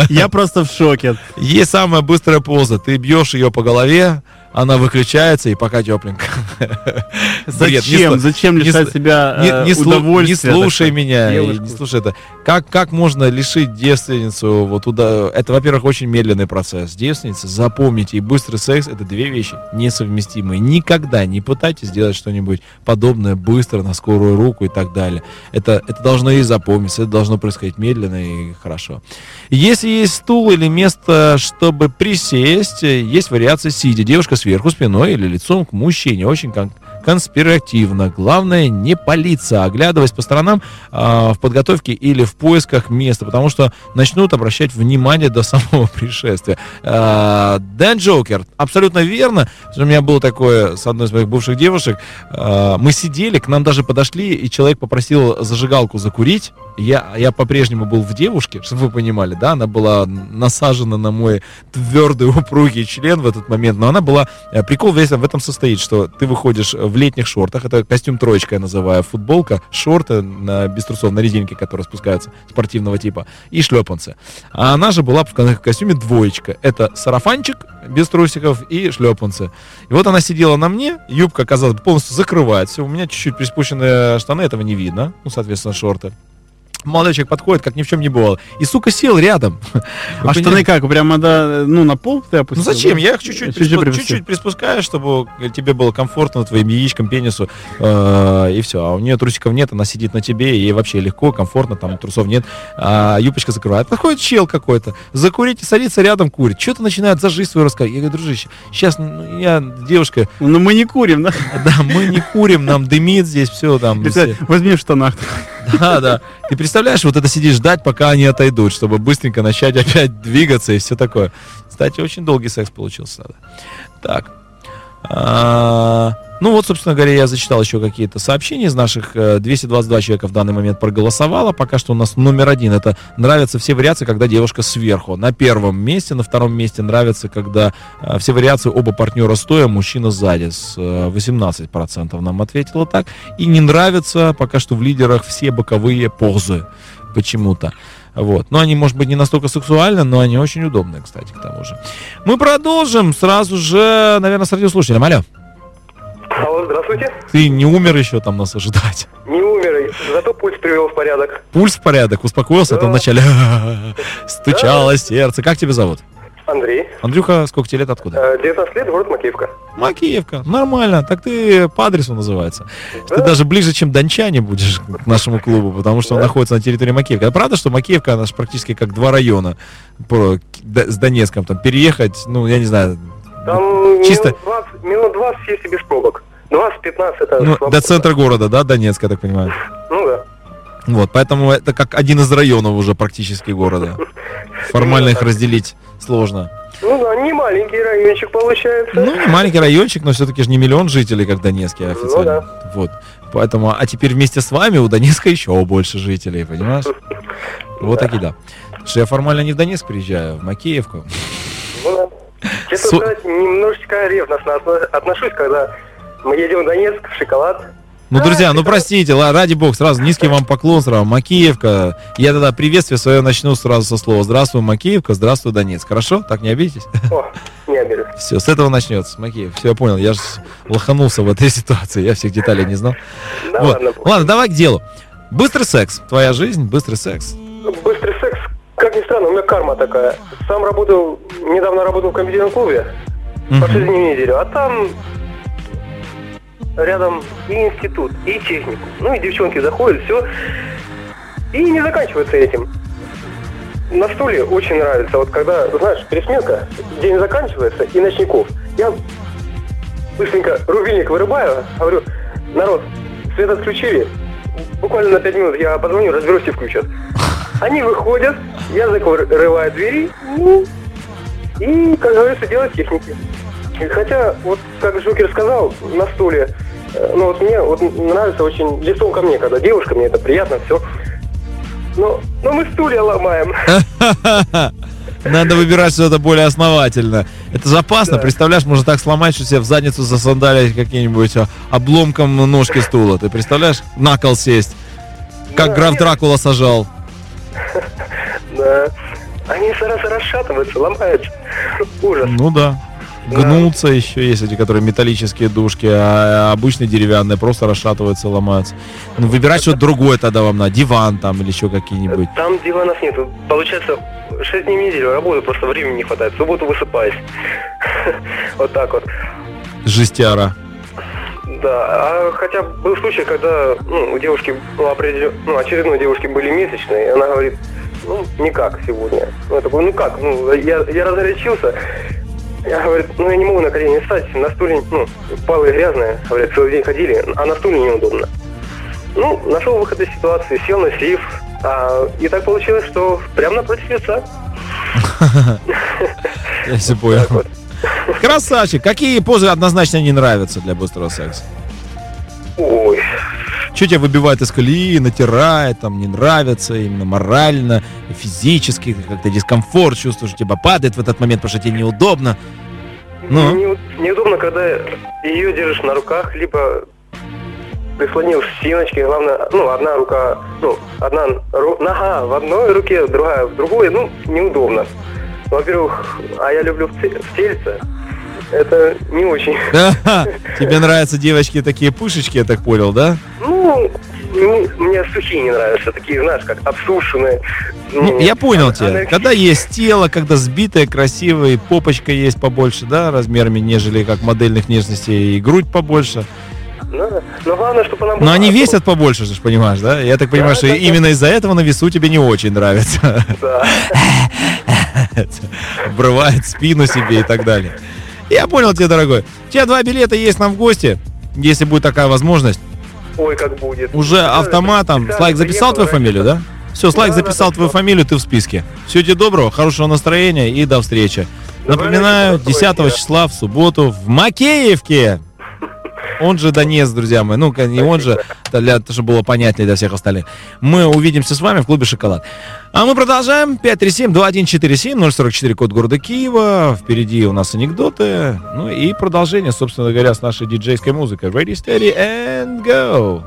Я просто в шоке. Есть самая быстрая поза. Ты бьешь ее по голове, она выключается и пока тепленько. Зачем? Зачем лишать себя не, не, удовольствия? Не слушай меня, не слушай это. Как, как можно лишить девственницу? Вот туда, это, во-первых, очень медленный процесс. Девственница, запомните, и быстрый секс это две вещи несовместимые. Никогда не пытайтесь сделать что-нибудь подобное быстро, на скорую руку и так далее. Это, это должно и запомниться, это должно происходить медленно и хорошо. Если есть стул или место, чтобы присесть, есть вариация сидя. Девушка сверху, спиной или лицом к мужчине. Очень кон- конспиративно. Главное не палиться, оглядываясь по сторонам э, в подготовке или в поисках места, потому что начнут обращать внимание до самого пришествия. Э, Дэн Джокер, абсолютно верно. У меня было такое с одной из моих бывших девушек. Э, мы сидели, к нам даже подошли, и человек попросил зажигалку закурить. Я, я по-прежнему был в девушке, чтобы вы понимали, да, она была насажена на мой твердый, упругий член в этот момент, но она была... э, Прикол весь в этом состоит, что ты выходишь в летних шортах, это костюм троечка я называю, футболка, шорты на, без трусов, на резинке, которые спускаются, спортивного типа, и шлепанцы. А она же была в костюме двоечка. Это сарафанчик без трусиков и шлепанцы. И вот она сидела на мне, юбка, казалось бы, полностью закрывает все. У меня чуть-чуть приспущенные штаны, этого не видно. Ну, соответственно, шорты. Молодой человек подходит, как ни в чем не бывало. И, сука, сел рядом. А штаны как? Прямо до, ну, на пол ты опустил? Ну зачем? да? Я их чуть-чуть, Чуть-чуть приспу- чуть-чуть приспускаю, чтобы тебе было комфортно, твоим яичкам, пенису, э, и все. А у нее трусиков нет, она сидит на тебе, ей вообще легко, комфортно, там трусов нет, а юбочка закрывает. Подходит чел какой-то, закурить и садится рядом, курит. Что-то начинает за жизнь свою рассказывать. Я говорю, дружище, сейчас ну, я девушка, Ну мы не курим, да? да, мы не курим, нам дымит здесь все там. Возьми в штанах. Да, да. Ты представляешь, вот это сидишь ждать, пока они отойдут, чтобы быстренько начать опять двигаться и все такое. Кстати, очень долгий секс получился. Так. Ну вот, собственно говоря, я зачитал еще какие-то сообщения из наших. э, 222 человека в данный момент проголосовало. Пока что у нас номер один. Это нравятся все вариации, когда девушка сверху. На первом месте, на втором месте нравится, когда э, все вариации оба партнера стоя, мужчина сзади. С э, 18% нам ответило так. И не нравится пока что в лидерах все боковые позы почему-то. Вот. Но они, может быть, не настолько сексуальны, но они очень удобные, кстати, к тому же. Мы продолжим сразу же, наверное, с радиослушателем. Алло. Алло, здравствуйте. Ты не умер еще там нас ожидать? Не умер, зато пульс привел в порядок. Пульс в порядок, успокоился, а то Да. вначале стучало сердце. Как тебя зовут? Андрей, Андрюха, сколько тебе лет, откуда? э, 19 лет, город Макеевка. Макеевка, нормально, так ты по адресу называется. Ты даже ближе, чем дончане будешь к нашему клубу, потому что он находится на территории Макеевки. А правда, что Макеевка, она же практически как два района с Донецком, там переехать, ну, я не знаю, Там Чисто- минут 20, минут 20 если без пробок. 20-15 это ну, до центра города, да, Донецк, я так понимаю. Ну да. Вот, поэтому это как один из районов уже практически города. Формально их разделить сложно. Ну да, не маленький райончик получается. Ну, не маленький райончик, но все-таки же не миллион жителей, как Донецкий официально. Вот. Поэтому, а теперь вместе с вами у Донецка еще больше жителей, понимаешь? Вот такие, да. что я формально не в Донецк приезжаю, а в Макеевку. Ну да. Честно Со- сказать, немножечко ревностно отно- отношусь, когда мы едем в Донецк в шоколад. Ну, друзья, ну простите, ради бога, сразу низкий вам поклон, сразу Макеевка. Я тогда приветствие свое начну сразу со слова «Здравствуй, Макеевка», «Здравствуй, Донецк». Хорошо? Так не обидитесь? О, не обижусь. Все, с этого начнется, Макеев. Все, я понял, я же лоханулся в этой ситуации, я всех деталей не знал. Да Вот. ладно. Ладно, давай к делу. Быстрый секс. Твоя жизнь, быстрый секс. Быстрый секс, как ни странно, у меня карма такая. Сам работал, недавно работал в компьютерном клубе по 6 дней в неделю, а там рядом и институт, и технику. Ну и девчонки заходят, все. И не заканчивается этим. На стуле очень нравится, вот когда, знаешь, пересменка, день заканчивается, и ночников. Я быстренько рубильник вырубаю, говорю, народ, свет отключили, буквально на 5 минут я позвоню, разберусь и включат. Они выходят, я закрываю двери, ну, и, как говорится, делать техники. Хотя, вот как Жукер сказал, на стуле, ну вот мне вот нравится очень лицом ко мне, когда девушка, мне это приятно, все. Но, но мы стулья ломаем. Надо выбирать что-то более основательно. Это же опасно, представляешь, можно так сломать, что себе в задницу засандалить каким-нибудь а, обломком ножки стула. Ты представляешь? На кол сесть. Как граф Дракула сажал. Да. Они сразу расшатываются, ломаются. Ужас. Ну да. Гнутся еще есть эти, которые металлические дужки, а обычные деревянные просто расшатываются, ломаются. Ну, выбирать что-то другое тогда вам надо. Диван там или еще какие-нибудь. Там диванов нет. Получается, 6 дней в неделю работаю, просто времени не хватает. В субботу высыпаюсь. Вот так вот. Жестяра. Да, а хотя был случай, когда ну, у девушки, ну, определен- ну, очередной девушки были месячные, и она говорит, ну, никак сегодня. Ну, я такой, ну как, ну, я, я разгорячился, я, говорит, ну, я не могу на колени встать, на стуле, ну, полы грязные, говорят, целый день ходили, а на стуле неудобно. Ну, нашел выход из ситуации, сел на слив, а, и так получилось, что прямо напротив лица. Я все понял. Красавчик. Какие позы однозначно не нравятся для быстрого секса? Ой, Что тебя выбивает из колеи, натирает, там, не нравится, именно морально, физически, как-то дискомфорт чувствуешь, тебя падает в этот момент, потому что тебе неудобно. Ну? Не- неудобно, когда ее держишь на руках, либо прислонил к стеночке, главное, ну, одна рука, ну, одна ру- нога в одной руке, другая в другой, ну, неудобно. Во-первых, а я люблю в, в тельце, это не очень. Тебе нравятся девочки такие пышечки, я так понял, да? Ну, ну, мне сухие не нравятся, такие, знаешь, как обсушенные. Ну, я понял а- тебя. она- Когда есть тело, когда сбитое, красивое, попочка есть побольше, да, размерами, нежели как модельных внешностей, и грудь побольше. Ну, да. но главное, чтобы она была... Но они весят побольше, ты ж понимаешь, да? Я так понимаю, Да, что да, да. именно из-за этого на весу тебе не очень нравится. Да. Обрывает спину себе и так далее. Я понял тебя, дорогой. У тебя два билета есть нам в гости, если будет такая возможность. Ой, как будет. Уже автоматом. Слайк записал твою фамилию, да? Все, Слайк записал твою фамилию, ты в списке. Всего тебе доброго, хорошего настроения и до встречи. Напоминаю, вечера, 10 доброго числа в субботу в Макеевке. Он же Донец, друзья мои. Ну, не он же, для, чтобы было понятнее для всех остальных. Мы увидимся с вами в клубе «Шоколад». А мы продолжаем. 537-2147, 044, код города Киева. Впереди у нас анекдоты. Ну и продолжение, собственно говоря, с нашей диджейской музыкой. Ready, steady and go.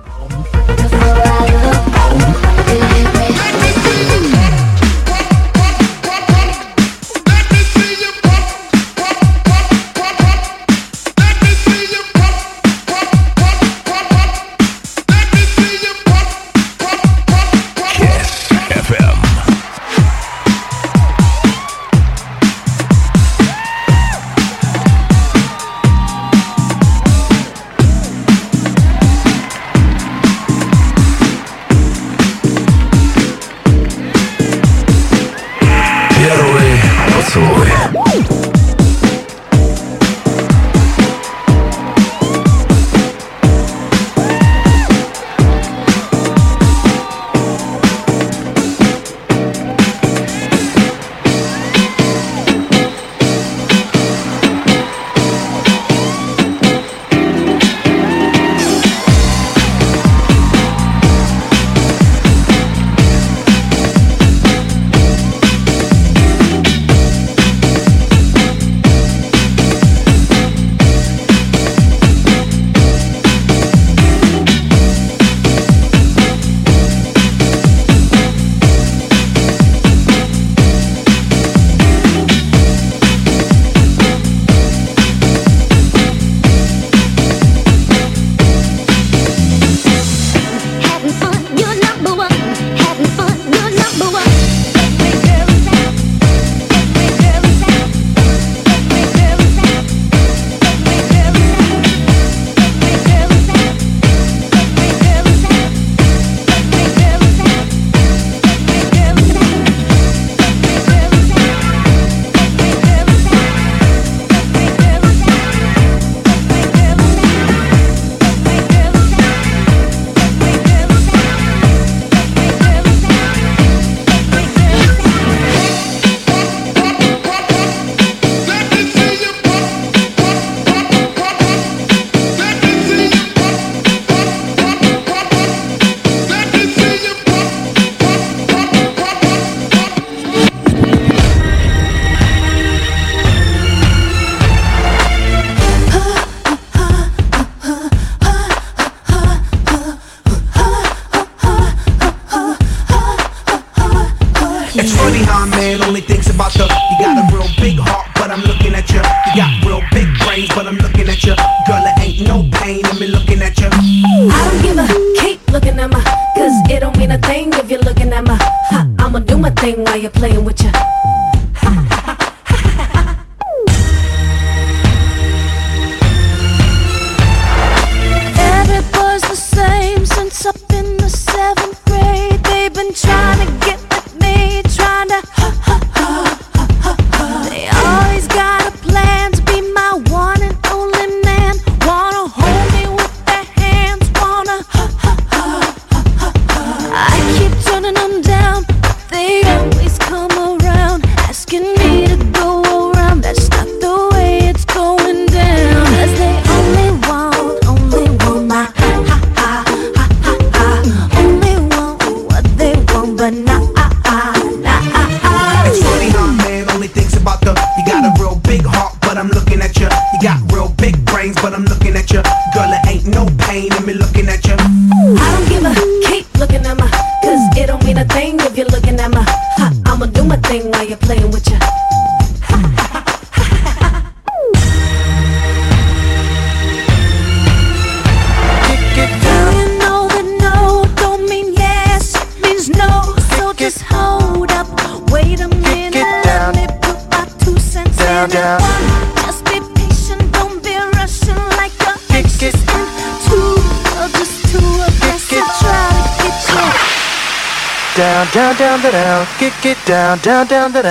down, down, down, that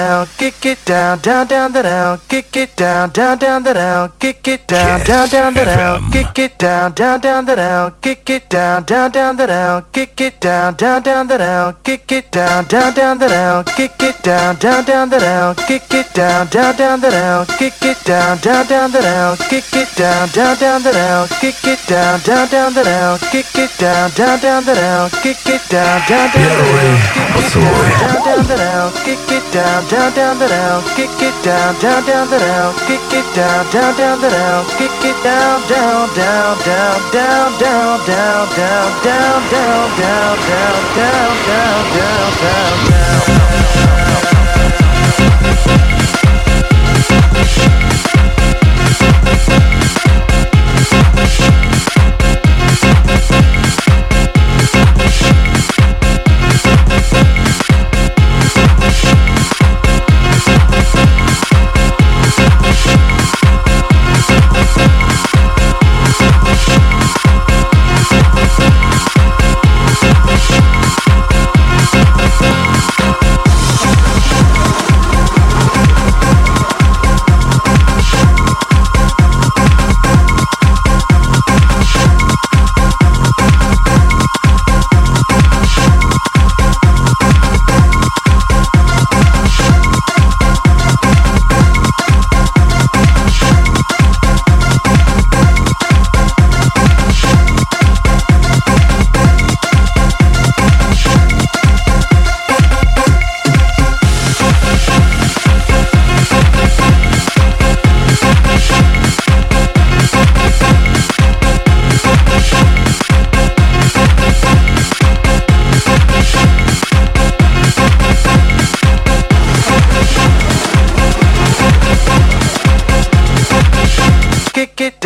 down, down, down, kick it down, down, down, down, down, kick it down, down, down, that down, down, down, kick it down, down, down, down, down, kick it down, down, down, that down, down, down, kick it down, down, down, down, down, kick it down, down, down, that down, down, down, kick it down, down, down, down, down, kick it down, down, down, down, down, down, it down, down, down, down, down, kick it down, down, down, down, down, kick it down, down, down, down, down, kick it down, down, down, down, down, kick it down, down, down, down, down, kick it down, down, down, down, down, kick it down, down, down, down, down, down, kick it down, down, down, da down, kick it down, down, down, da down, kick it down, down, down, da down, kick it down, down, down, down, down, down, down, down, down, down, down, down, down, down, down, down.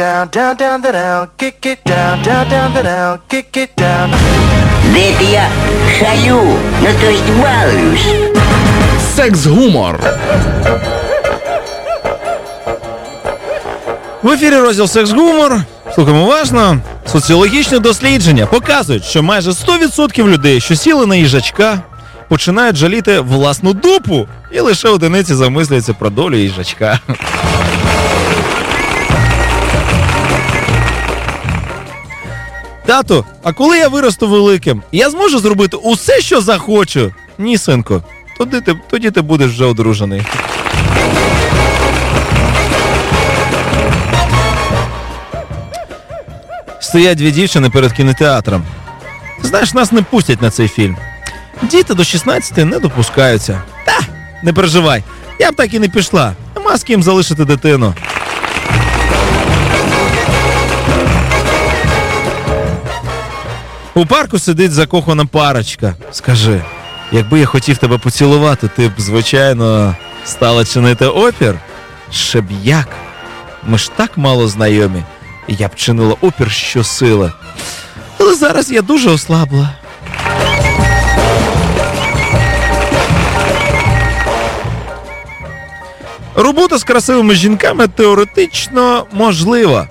Down, down, down, da down, kick it down, down, down, da down, kick it down. Да это я шалю, ну то есть балуюсь. Секс-гумор. В ефірі розділ Секс Гумор. Слухаємо уважно. Соціологічні дослідження показують, що майже 100% людей, що сіли на їжачка, починають жаліти власну дупу, і лише одиниці замисляються про долю їжачка. Тату, а коли я виросту великим, я зможу зробити усе, що захочу. Ні, синку, тоді ти, тоді ти будеш вже одружений. Стоять дві дівчини перед кінотеатром. Знаєш, нас не пустять на цей фільм. Діти до 16 не допускаються. Та, не переживай, я б так і не пішла. Нема з ким залишити дитину. У парку сидить закохана парочка. Скажи, Якби я хотів тебе поцілувати, ти б, звичайно, стала чинити опір. Ще б як? Ми ж так мало знайомі, і я б чинила опір щосили. Але зараз я дуже ослабла. Робота з красивими жінками теоретично можлива,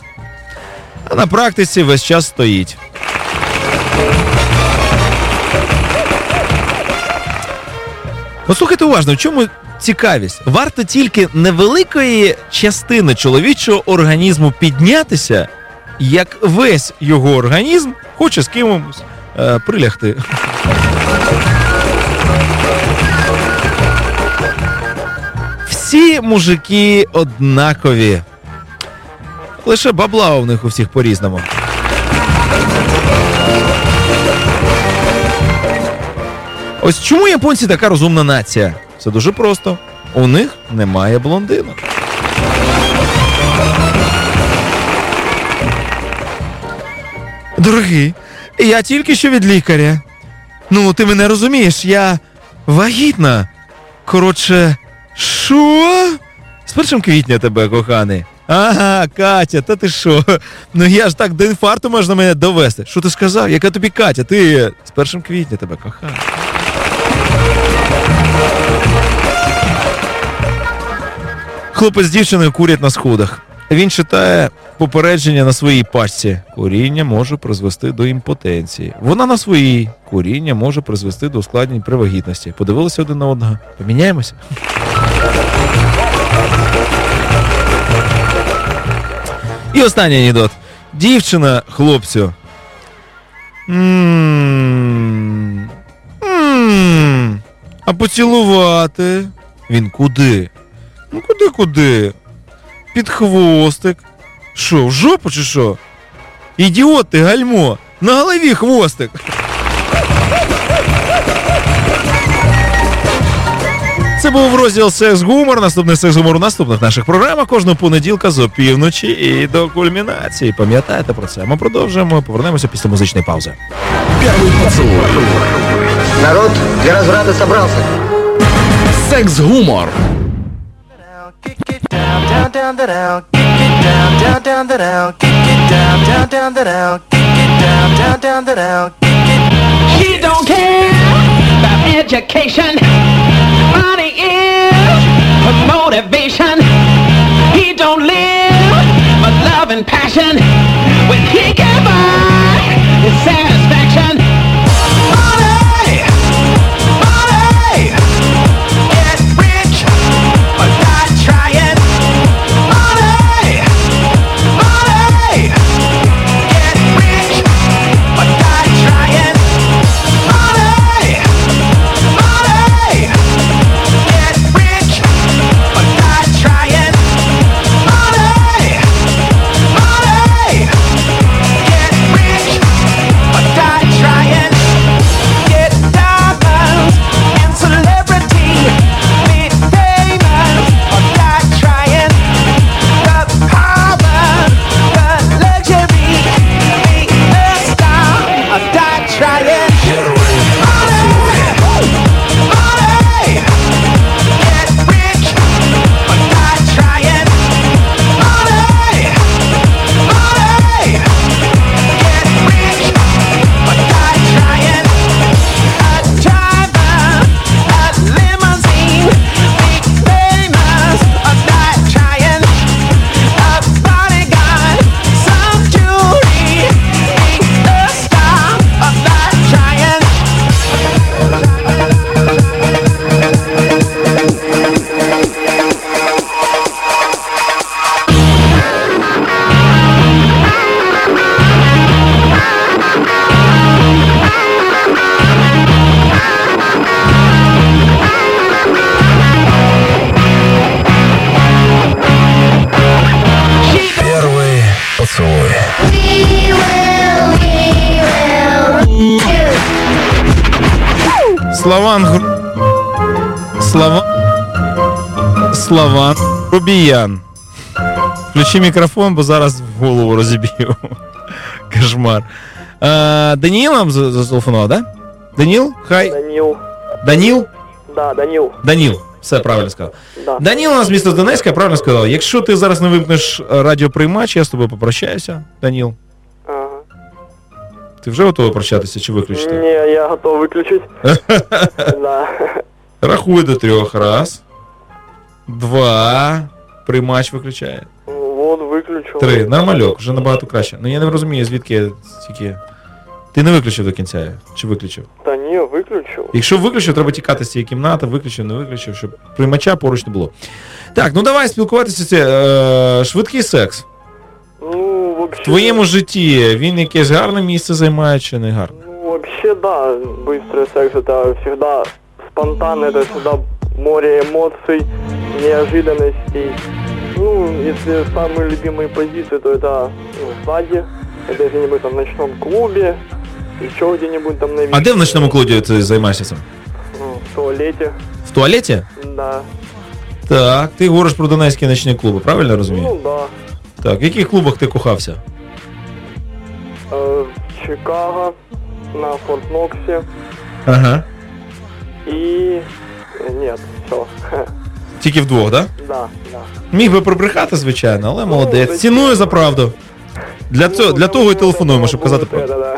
а на практиці весь час стоїть. Послухайте уважно, в чому цікавість? Варто тільки невеликої частини чоловічого організму піднятися, як весь його організм хоче з кимось е, прилягти. Всі мужики однакові. Лише бабла у них у всіх по-різному. Ось чому японці така розумна нація? Все дуже просто. У них немає блондинок. Дорогий, я тільки що від лікаря. Ну, ти мене розумієш, я вагітна. Коротше, що? З першим квітня тебе, коханий. Ага, Катя, та ти що? Ну я ж так до інфаркту можна мене довести. Що ти сказав? Яка тобі Катя? Ти з першим квітня тебе кохаю. Хлопець з дівчиною курять на сходах. Він читає попередження на своїй пачці. Куріння може призвести до імпотенції. Вона на своїй. Куріння може призвести до ускладнень при вагітності. Подивилися один на одного. Поміняємося. І останній анекдот. Дівчина хлопцю. М, м, А поцілувати? Він куди? Ну куди куди? Під хвостик. Що, в жопу чи що? Ідіот ти, гальмо! На голові хвостик. Це був розділ секс гумор. Наступний секс гумор у наступних наших програмах кожного понеділка з опівночі і до кульмінації. Пам'ятайте про це. Ми продовжуємо. Повернемося після музичної паузи. Народ для разврата собрался. Секс-гумор. down, down, the down, kick it down, down, down, the down, kick it down, down, down, the down, kick it down, down, down, the down, kick it. He don't care about education. Money is her motivation. He don't live but love and passion. When he can buy his satisfaction. Слован Гру... Слова... Слован Грубіян. Включи мікрофон, бо зараз в голову розіб'ю. Кошмар. А, Даніл нам за- зателефонував, да? Даніл, хай. Данил. Даніл? Да, Данил. Даніл, все правильно сказав. Да. Даніл у нас місто з Донецька, я правильно сказав. Якщо ти зараз не вимкнеш е, радіоприймач, я з тобою попрощаюся, Даніл. Ага. Ти вже готовий прощатися чи виключити? Не, я готов выключить. Да. Рахуй до трьох. Раз. Два. Приймач виключає. Вот выключил. Три. Нормальок, вже набагато краще. Ну я не розумію, звідки тільки. Ти не виключив до кінця, чи виключив? Да не, выключил. Якщо виключив, треба тікати з цієї кімнати, виключив, не виключив, щоб приймача поруч не було. Так, ну давай спілкуватися. Це е, швидкий секс. Ну, вообще... В твоєму житті він якесь гарне місце займає чи не гарне? Ну, вообще, да, быстрый секс это всегда спонтанно, это всегда море эмоций, неожиданностей. Ну, если самые любимые позиции, то это ну, сзади, это где-нибудь там в ночном клубе, еще где-нибудь там на А де в ночному клубі ти займаєшся цим? ну, в туалете. В туалеті? Да. Так, ти говориш про донецькі ночні клуби, правильно я розумію? Ну да. Так, в яких клубах ти кохався? Э, в Чикаго, на Форт Ноксе Ага. и... э, Нет, все. Тільки вдвох, так? Да, да. Міг би прибрехати, звичайно, але молодець. Ціную за правду. Для, цього, для того і телефонуємо, щоб казати правду. Это, да.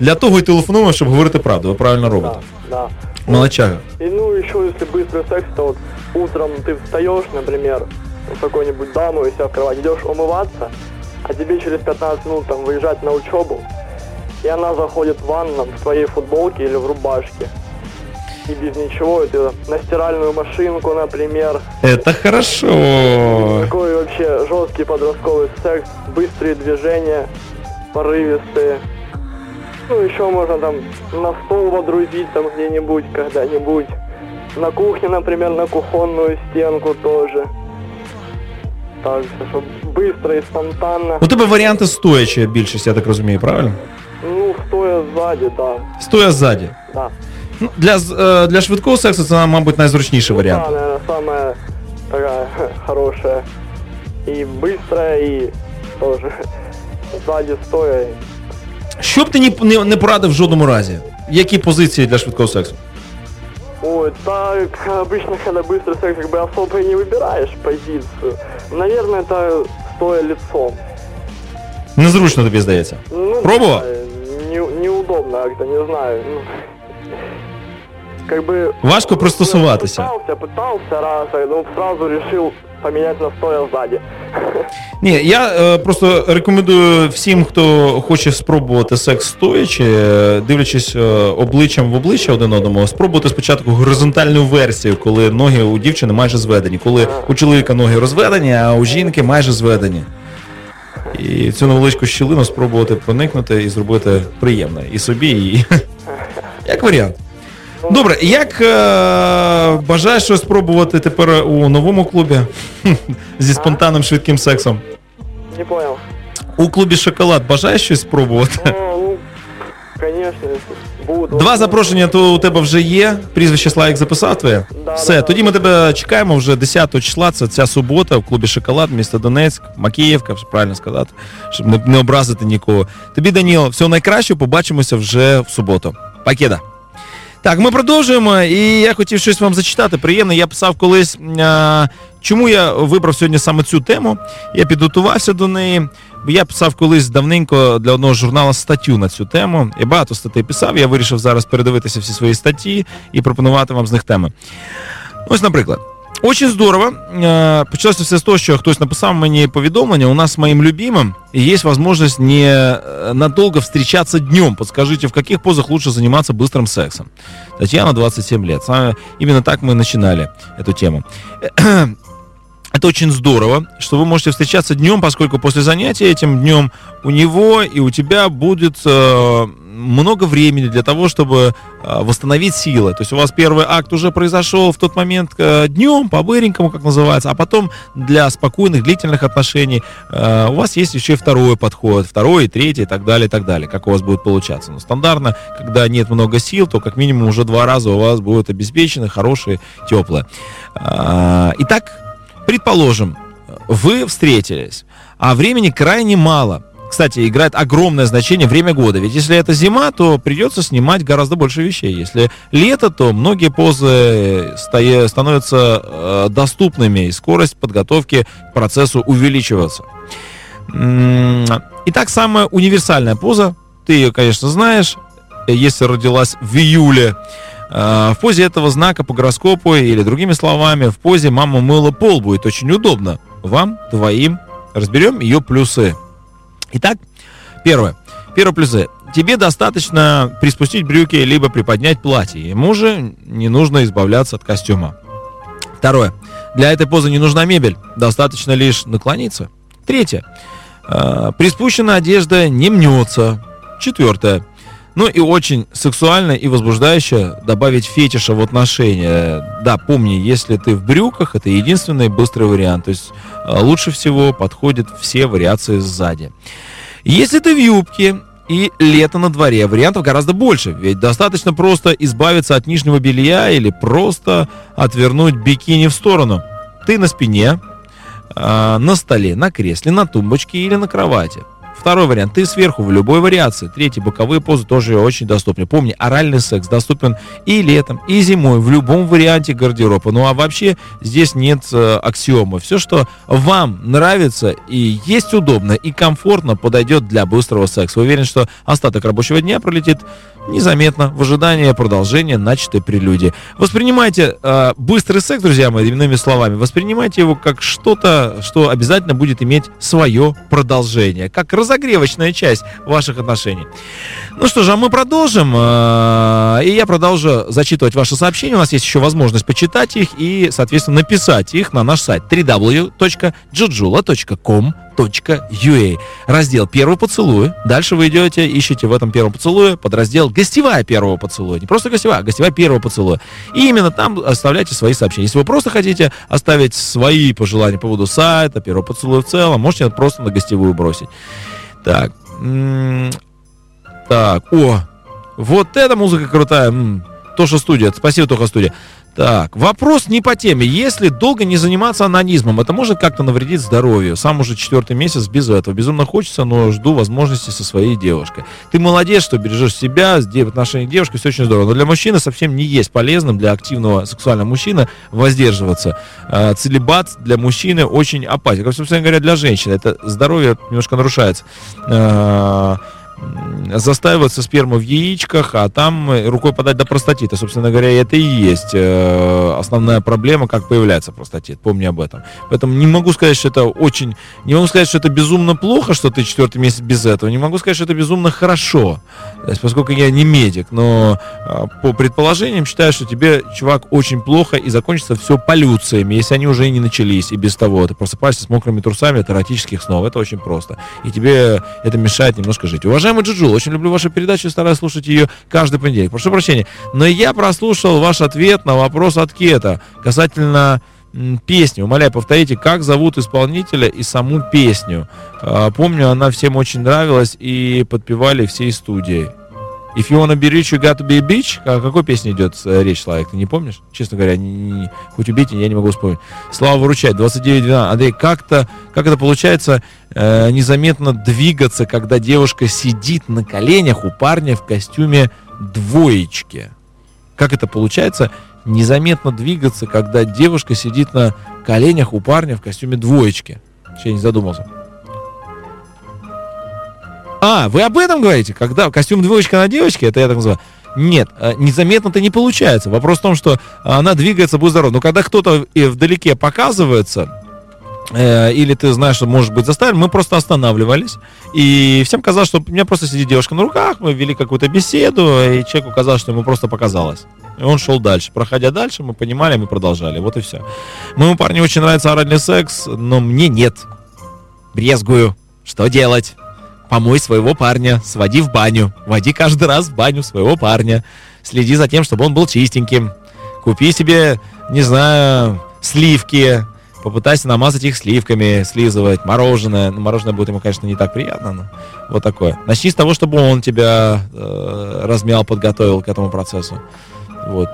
Для того і телефонуємо, щоб говорити правду. Ви правильно робите. Да. Молодчага. И ну еще если быстрый секс, то вот утром ты встаешь, например, какой-нибудь дамой, у себя в кровать, идешь умываться, а тебе через 15 минут там выезжать на учебу, и она заходит в ванну в твоей футболке или в рубашке. И без ничего, это на стиральную машинку, например. Это хорошо. Такой вообще жесткий подростковый секс, быстрые движения, порывистые. Ну, еще можно там на стол водрузить там где-нибудь, когда-нибудь. На кухне, например, на кухонную стенку тоже. Так, чтобы быстро и спонтанно. У тебе варіанти стоячі більшість, я так розумію, правильно? Ну, стоя сзади, да. Стоя ззаді. Да. Ну, для, з- е, для швидкого сексу це, мабуть, найзручніший варіант. Да, наверное, самая такая хорошая. И быстрая, и тоже сзади стоя. Що б ти ні, не, не порадив в жодному разі? Які позиції для швидкого сексу? Ой, так, обычно, когда быстрый секс, как бы особо и не выбираешь позицию. Наверное, это стоя лицом. Незручно тобі здається. Ну, Пробовал? да, Не, неудобно как-то, не знаю. Ну, как бы... Важко пристосуватися. Пытался, пытался раз, но сразу решил поменять на стоя сзади. Ні, я е, просто рекомендую всім, хто хоче спробувати секс стоячи, е, дивлячись е, обличчям в обличчя один одному, спробувати спочатку горизонтальну версію, коли ноги у дівчини майже зведені, коли у чоловіка ноги розведені, а у жінки майже зведені. І цю невеличку щілину спробувати проникнути і зробити приємне і собі, і як варіант. Добре, як е, бажаєш щось спробувати тепер у новому клубі зі спонтанним швидким сексом? Не понял. У клубі Шоколад бажаєш щось спробувати? Ну, ну, конечно. Два запрошення то у тебе вже є. Прізвище Славік записав твоє. Все, тоді ми тебе чекаємо вже 10 числа. Це ця субота в клубі Шоколад, місто Донецьк, Макіївка, правильно сказати, щоб не, не образити нікого. Тобі, Даніл, всього найкращого, побачимося вже в суботу. Пакеда. Так, ми продовжуємо, і я хотів щось вам зачитати. Приємно, я писав колись, а, чому я вибрав сьогодні саме цю тему. Я підготувався до неї. Я писав колись давненько для одного журналу статтю на цю тему. Я багато статей писав, я вирішив зараз передивитися всі свої статті і пропонувати вам з них теми. Ось, наприклад. Очень здорово. Э, Почалося все з того, що хтось написав мені повідомлення. У нас с моим любимым есть возможность не э, надолго встречаться днем. Подскажите, в каких позах лучше заниматься быстрым сексом? Татьяна, 27 лет. Именно так мы начинали эту тему. Это очень здорово, что вы можете встречаться днем, поскольку после занятия этим днем у него и у тебя будет э, много времени для того, чтобы э, восстановить силы. То есть у вас первый акт уже произошел в тот момент э, днем, по-быренькому, как называется, а потом для спокойных, длительных отношений э, у вас есть еще и второй подход, второй, третий и так далее, и так далее, как у вас будет получаться. Но стандартно, когда нет много сил, то как минимум уже два раза у вас будет обеспечены, хорошие, теплые. А, Итак, Предположим, вы встретились, а времени крайне мало. Кстати, играет огромное значение время года. Ведь если это зима, то придется снимать гораздо больше вещей. Если лето, то многие позы стоя- становятся э, доступными, и скорость подготовки к процессу увеличивается. Итак, самая универсальная поза, ты ее, конечно, знаешь, э, если родилась в июле. Э, В позе этого знака по гороскопу или другими словами, в позе мама мыла пол будет очень удобно. Вам, твоим. Разберем ее плюсы. Итак, первое. Первые плюсы. Тебе достаточно приспустить брюки, либо приподнять платье. Ему же не нужно избавляться от костюма. Второе. Для этой позы не нужна мебель. Достаточно лишь наклониться. Третье. Э, Приспущенная одежда не мнется. Четвертое. Ну и очень сексуально и возбуждающе добавить фетиша в отношения. Да, помни, если ты в брюках, это единственный быстрый вариант. То есть э, лучше всего подходят все вариации сзади. Если ты в юбке и лето на дворе, вариантов гораздо больше. Ведь достаточно просто избавиться от нижнего белья или просто отвернуть бикини в сторону. Ты на спине, а, на столе, на кресле, на тумбочке или на кровати. Второй вариант. Ты сверху в любой вариации. Третий. Боковые позы тоже очень доступны. Помни, оральный секс доступен и летом, и зимой, в любом варианте гардероба. Ну а вообще здесь нет э, аксиомы. Все, что вам нравится и есть удобно и комфортно, подойдет для быстрого секса. Уверен, что остаток рабочего дня пролетит незаметно в ожидании продолжения начатой прелюдии. Воспринимайте э, быстрый секс, друзья мои, иными словами, воспринимайте его как что-то, что обязательно будет иметь свое продолжение, как разогревочная часть ваших отношений. Ну что же, а мы продолжим, э, и я продолжу зачитывать ваши сообщения. У нас есть еще возможность почитать их и, соответственно, написать их на наш сайт www.jujula.com.ua Раздел «Первый поцелуй». Дальше вы идете, ищете в этом первом поцелуе подраздел «Гостевая первого поцелуя». Не просто гостевая, а гостевая первого поцелуя. И именно там оставляйте свои сообщения. Если вы просто хотите оставить свои пожелания по поводу сайта, первого поцелуя в целом, можете просто на гостевую бросить. Так. Так, о, вот эта музыка крутая. М, Тоша студия. Спасибо, Тоха студия. Так, вопрос не по теме. Если долго не заниматься анонизмом, это может как-то навредить здоровью. Сам уже четвертый месяц без этого. Безумно хочется, но жду возможности со своей девушкой. Ты молодец, что бережешь себя, в отношении девушки, все очень здорово. Но для мужчины совсем не есть полезным, для активного сексуального мужчины воздерживаться. А, целебат для мужчины очень опасен. Как, собственно говоря, для женщины. Это здоровье немножко нарушается. М, застаивается сперма в яичках, а там э, рукой подать до простатита. Собственно говоря, это и есть э, основная проблема, как появляется простатит. Помни об этом. Поэтому не могу сказать, что это очень... Не могу сказать, что это безумно плохо, что ты четвертый месяц без этого. Не могу сказать, что это безумно хорошо. То есть, поскольку я не медик, но э, по предположениям считаю, что тебе, чувак, очень плохо и закончится все полюциями, если они уже и не начались, и без того. Ты просыпаешься с мокрыми трусами от эротических снов. Это очень просто. И тебе это мешает немножко жить. Уважаемый Джуджул, очень люблю вашу передачу и стараюсь слушать ее каждый понедельник. Прошу прощения, но я прослушал ваш ответ на вопрос от Кета касательно песни. Умоляю, повторите, как зовут исполнителя и саму песню. А, Помню, она всем очень нравилась и подпевали всей студии. If you wanna be rich, you got to be a bitch. О какой песне идет э, речь, Славик, ты не помнишь? Честно говоря, не- не- хоть убейте, я не могу вспомнить. Слава выручает, 29-12. Андрей, как-то, как это получается э, незаметно двигаться, когда девушка сидит на коленях у парня в костюме двоечки? Как это получается незаметно двигаться, когда девушка сидит на коленях у парня в костюме двоечки? Я не задумался. А, вы об этом говорите? Когда костюм двоечка на девочке, это я так называю. Нет, э, незаметно-то не получается. Вопрос в том, что она двигается будет здорово. Но когда кто-то вдалеке показывается, э, или ты знаешь, что может быть заставлен, мы просто останавливались. И всем казалось, что у меня просто сидит девушка на руках, мы вели какую-то беседу, и человеку казалось, что ему просто показалось. И он шел дальше. Проходя дальше, мы понимали, мы продолжали. Вот и все. Моему парню очень нравится оральный секс, но мне нет. Брезгую. Что делать? Помой своего парня, своди в баню. Води каждый раз в баню своего парня. Следи за тем, чтобы он был чистеньким. Купи себе, не знаю, сливки. Попытайся намазать их сливками, слизывать, мороженое. Ну, мороженое будет ему, конечно, не так приятно, но вот такое. Начни с того, чтобы он тебя э, размял, подготовил к этому процессу. Вот.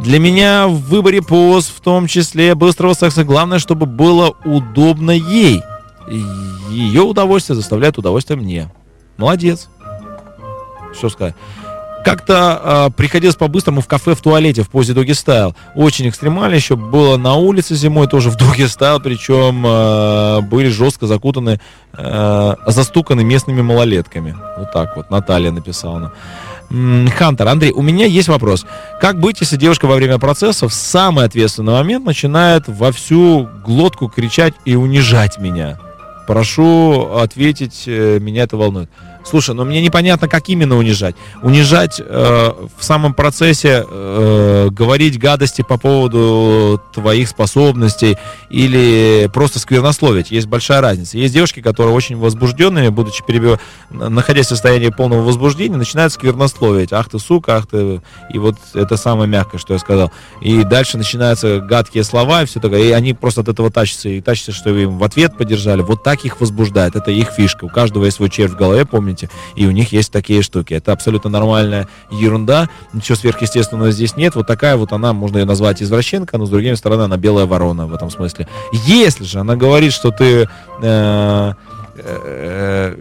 Для меня в выборе поз, в том числе быстрого секса, главное, чтобы было удобно ей. Ее удовольствие заставляет удовольствие мне. Молодец. Что сказать? Как-то э, приходилось по-быстрому в кафе в туалете в позе доги стайл. Очень экстремально еще было на улице зимой тоже в доги стайл, причем э, были жестко закутаны, э, застуканы местными малолетками. Вот так вот Наталья написала. М, Хантер, Андрей, у меня есть вопрос. Как быть, если девушка во время процесса в самый ответственный момент начинает во всю глотку кричать и унижать меня? Прошу ответить, э, меня это волнует. Слушай, ну мне непонятно, как именно унижать. Унижать э, в самом процессе, э, говорить гадости по поводу твоих способностей или просто сквернословить. Есть большая разница. Есть девушки, которые очень возбужденные, будучи перебив... находясь в состоянии полного возбуждения, начинают сквернословить. Ах ты сука, ах ты... И вот это самое мягкое, что я сказал. И дальше начинаются гадкие слова и все такое. И они просто от этого тащатся. И тащатся, что им в ответ поддержали. Вот так их возбуждает. Это их фишка. У каждого есть свой червь в голове, помните? И у них есть такие штуки. Это абсолютно нормальная ерунда. Ничего сверхъестественного здесь нет. Вот такая вот она, можно ее назвать извращенка, но с другой стороны, она белая ворона в этом смысле. Если же она говорит, что ты э, э,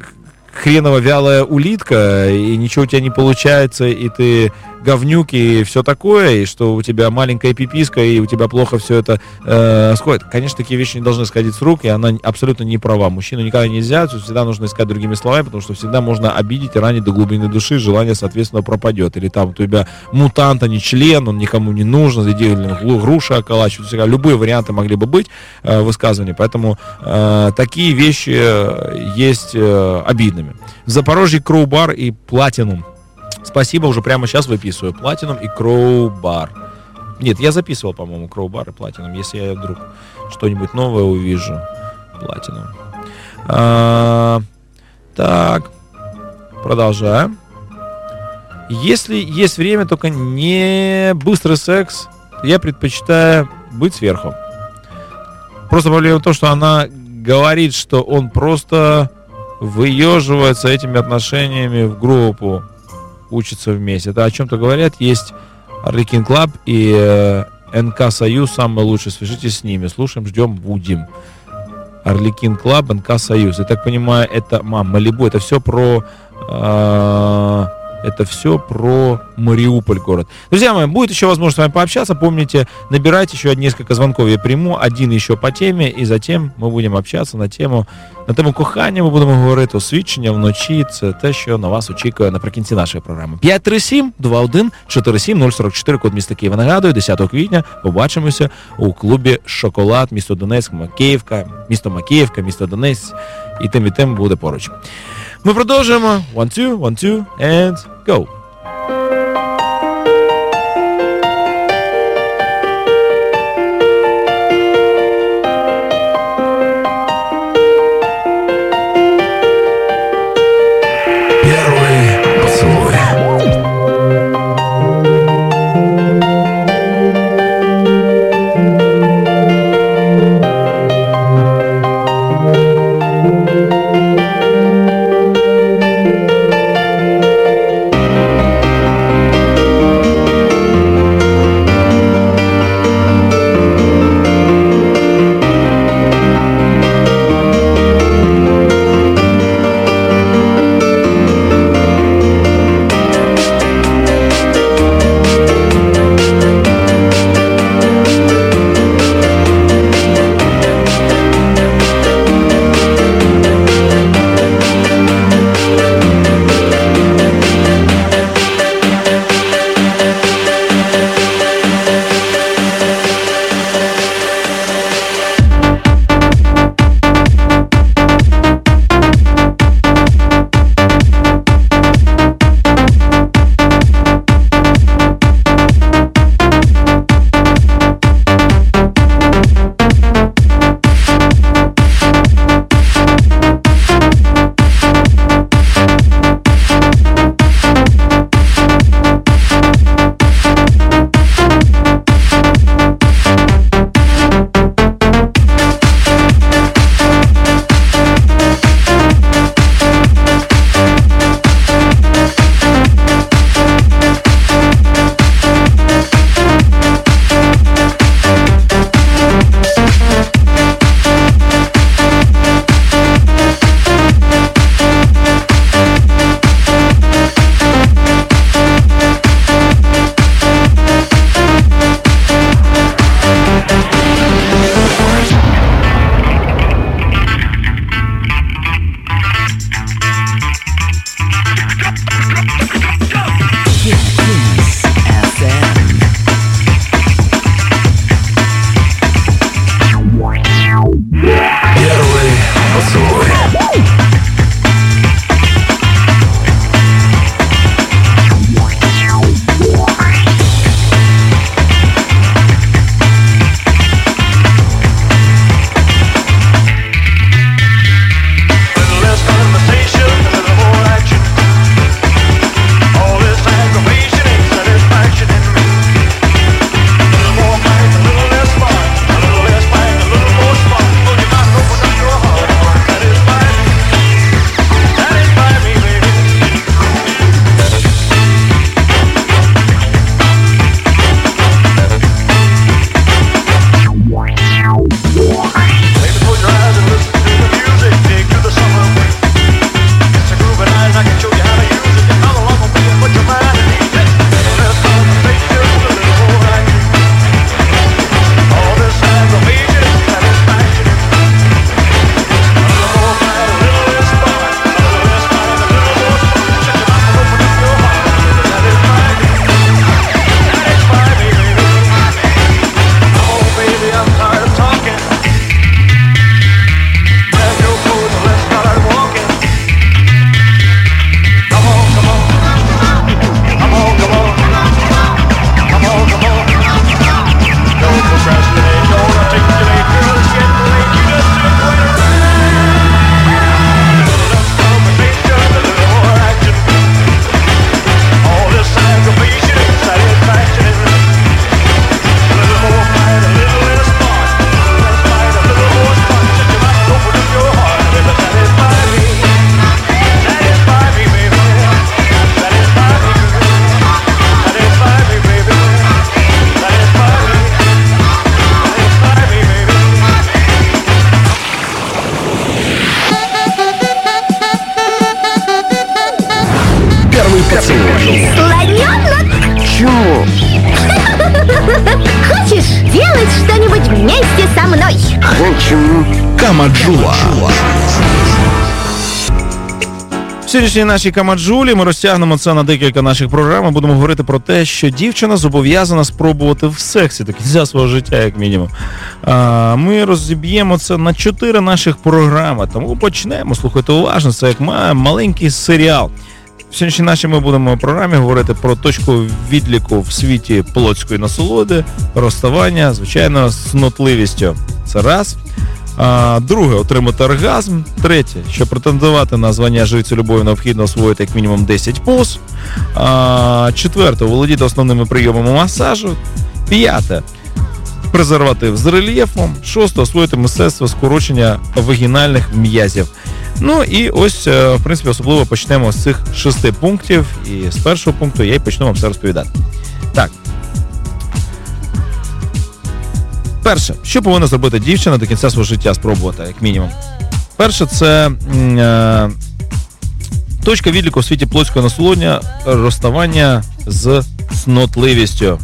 хреново вялая улитка, и ничего у тебя не получается, и ты говнюк и все такое, и что у тебя маленькая пиписка, и у тебя плохо все это э, сходит. Конечно, такие вещи не должны сходить с рук, и она абсолютно не права. Мужчину никогда нельзя, всегда нужно искать другими словами, потому что всегда можно обидеть и ранить до глубины души, желание, соответственно, пропадет. Или там у тебя мутант, а не член, он никому не нужен, иди груша околачивать. Любые варианты могли бы быть э, высказывания, поэтому э, такие вещи э, есть э, обидными. В Запорожье Кроубар и Платинум. Спасибо, уже прямо сейчас выписываю. Платинум и Кроубар. Нет, я записывал, по-моему, Кроубар и Платинум, если я вдруг что-нибудь новое увижу. Платинум. А, так, продолжаем. Если есть время, только не быстрый секс, я предпочитаю быть сверху. Просто проблема в том, что она говорит, что он просто выеживается этими отношениями в группу, учатся вместе. Это о чем-то говорят. Есть Арлекин Club и э, НК Союз, самый лучший. Свяжитесь с ними. Слушаем, ждем, будем. Арлекин Club, НК Союз. Я так понимаю, это, мам, Малибу, это все про... э, это все про Мариуполь город. Друзья мои, будет еще возможность с вами пообщаться. Помните, набирайте еще несколько звонков. Я приму один еще по теме, і затем ми будемо общатися на тему на тему кохання. Ми будемо говорити освідчення вночі. Це те, що на вас очікує наприкінці нашої програми. 537 21 47 044, код міста Києва. Нагадую, 10 квітня побачимося у клубі Шоколад, місто Донецьк, Макеївка, місто Макеївка, місто Донецьк. І тим і тим буде поруч. Ми продовжуємо. One, two, one, two, and go. Сьогоднішній нашій камаджулі ми розтягнемо це на декілька наших програм. Будемо говорити про те, що дівчина зобов'язана спробувати в сексі до кінця свого життя, як мінімум. А, ми розіб'ємо це на чотири наших програми. Тому почнемо. Слухайте уважно, це як ма- маленький серіал. В сьогоднішній нашій ми будемо в програмі говорити про точку відліку в світі плотської насолоди, розставання, звичайно, з снотливістю. Це раз. Друге, отримати оргазм. Третє, щоб претендувати на звання жрицю любові, необхідно освоїти як мінімум 10 поз. Четверте, володіти основними прийомами масажу. П'яте. Презерватив з рельєфом. Шосте, освоїти мистецтво скорочення вагінальних м'язів. Ну і ось, е, в принципі, особливо почнемо з цих шести пунктів. І з першого пункту я й почну вам все розповідати. Так. Перше, що повинна зробити дівчина до кінця свого життя спробувати, як мінімум. Перше, це е, точка відліку в світі плотського насолодження розставання з снотливістю.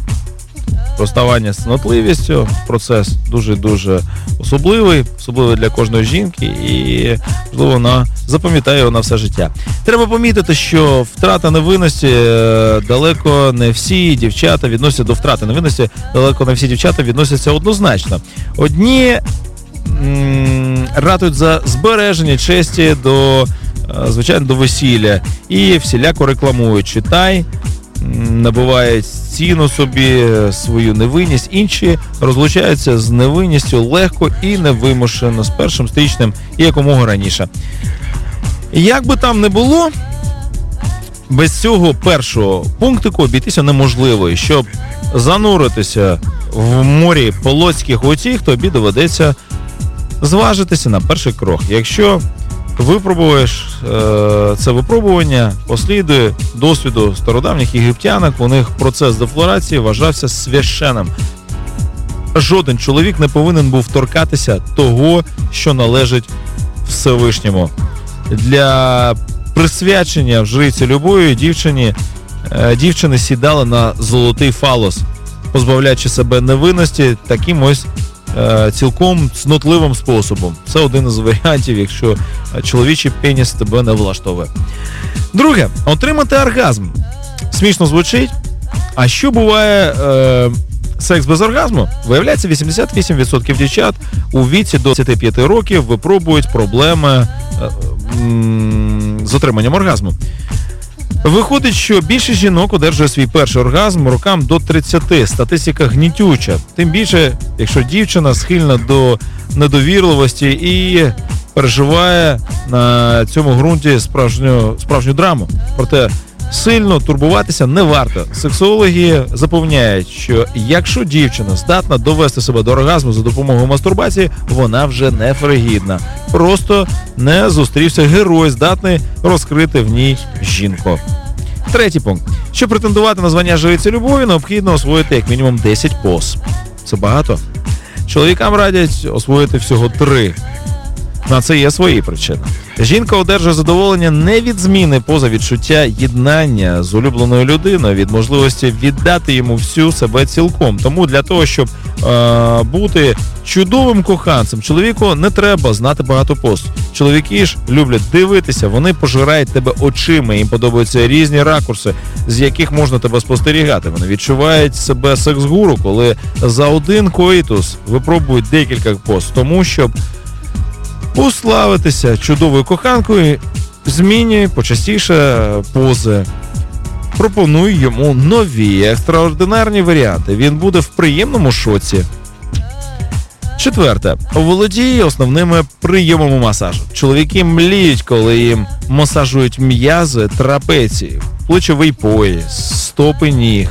Розставання з снотливістю, процес дуже-дуже особливий, особливий для кожної жінки, і можливо вона запам'ятає на все життя. Треба помітити, що втрата невинності е, далеко не всі дівчата відносяться до втрати невинності, далеко не всі дівчата відносяться однозначно. Одні ратують за збереження честі до, е, звичайно, до весілля і всіляко рекламують. Читай, м, набувають ціну собі свою невинність. Інші розлучаються з невинністю легко і невимушено з першим стрічним і якомога раніше. Як би там не було, без цього першого пунктику обійтися неможливо. І щоб зануритися в морі полоцьких утіх, тобі доведеться зважитися на перший крок. Якщо випробуєш е, це випробування, послідує досвіду стародавніх єгиптянок, у них процес дефлорації вважався священним. Жоден чоловік не повинен був торкатися того, що належить Всевишньому. Для присвячення в жриці любої дівчині е, дівчини сідали на золотий фалос, позбавляючи себе невинності таким ось цілком цнотливим способом. Це один із варіантів, якщо е, чоловічий пеніс тебе не влаштовує. Друге, отримати оргазм. Смішно звучить. А що буває е, секс без оргазму? Виявляється, 88% дівчат у віці до 25 років випробують проблеми е, з отриманням оргазму. Виходить, що більшість жінок одержує свій перший оргазм рокам до 30. Статистика гнітюча. Тим більше, якщо дівчина схильна до недовірливості і переживає на цьому ґрунті справжню, справжню драму. Проте сильно турбуватися не варто. Сексологи запевняють, що якщо дівчина здатна довести себе до оргазму за допомогою мастурбації, вона вже не фригідна. Просто не зустрівся герой, здатний розкрити в ній жінку. Третій пункт. Щоб претендувати на звання жриці любові, необхідно освоїти як мінімум 10 поз. Це багато. Чоловікам радять освоїти всього три. На це є свої причини. Жінка одержує задоволення не від зміни поза відчуття єднання з улюбленою людиною, від можливості віддати йому всю себе цілком. Тому для того, щоб е, бути чудовим коханцем, чоловіку не треба знати багато пост. Чоловіки ж люблять дивитися, вони пожирають тебе очима, їм подобаються різні ракурси, з яких можна тебе спостерігати. Вони відчувають себе секс-гуру, коли за один коїтус випробують декілька пост, тому щоб уславитися чудовою коханкою, змінюй почастіше пози. Пропонуй йому нові екстраординарні варіанти. Він буде в приємному шоці. Четверте. Володіє основними прийомами масажу. Чоловіки мліють, коли їм масажують м'язи, трапеції, плечовий пояс, стопи ніг.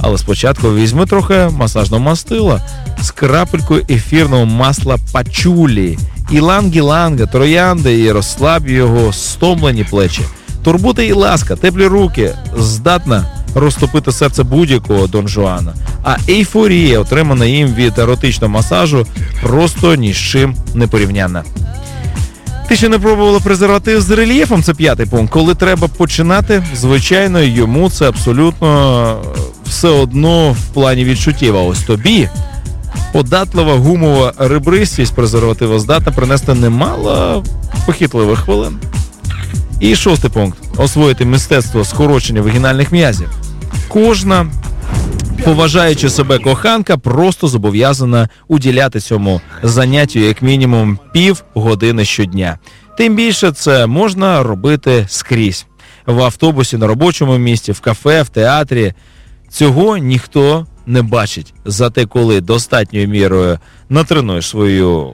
Але спочатку візьми трохи масажного мастила з крапелькою ефірного масла пачулі, іланг-іланга, троянди і розслаб його стомлені плечі. Турбота і ласка, теплі руки здатна розтопити серце будь-якого Дон Жуана. А ейфорія, отримана їм від еротичного масажу, просто ні з чим не порівнянна. Ти ще не пробувала презерватив з рельєфом, це п'ятий пункт. Коли треба починати, звичайно, йому це абсолютно все одно в плані відчуттів. А ось тобі Податлива гумова ребристість презерватива здатна принести немало похитливих хвилин. І шостий пункт: освоїти мистецтво скорочення вагінальних м'язів. Кожна поважаючи себе коханка, просто зобов'язана уділяти цьому заняттю як мінімум пів години щодня. Тим більше це можна робити скрізь в автобусі, на робочому місці, в кафе, в театрі. Цього ніхто не бачить. Зате, коли достатньою мірою натренуєш свою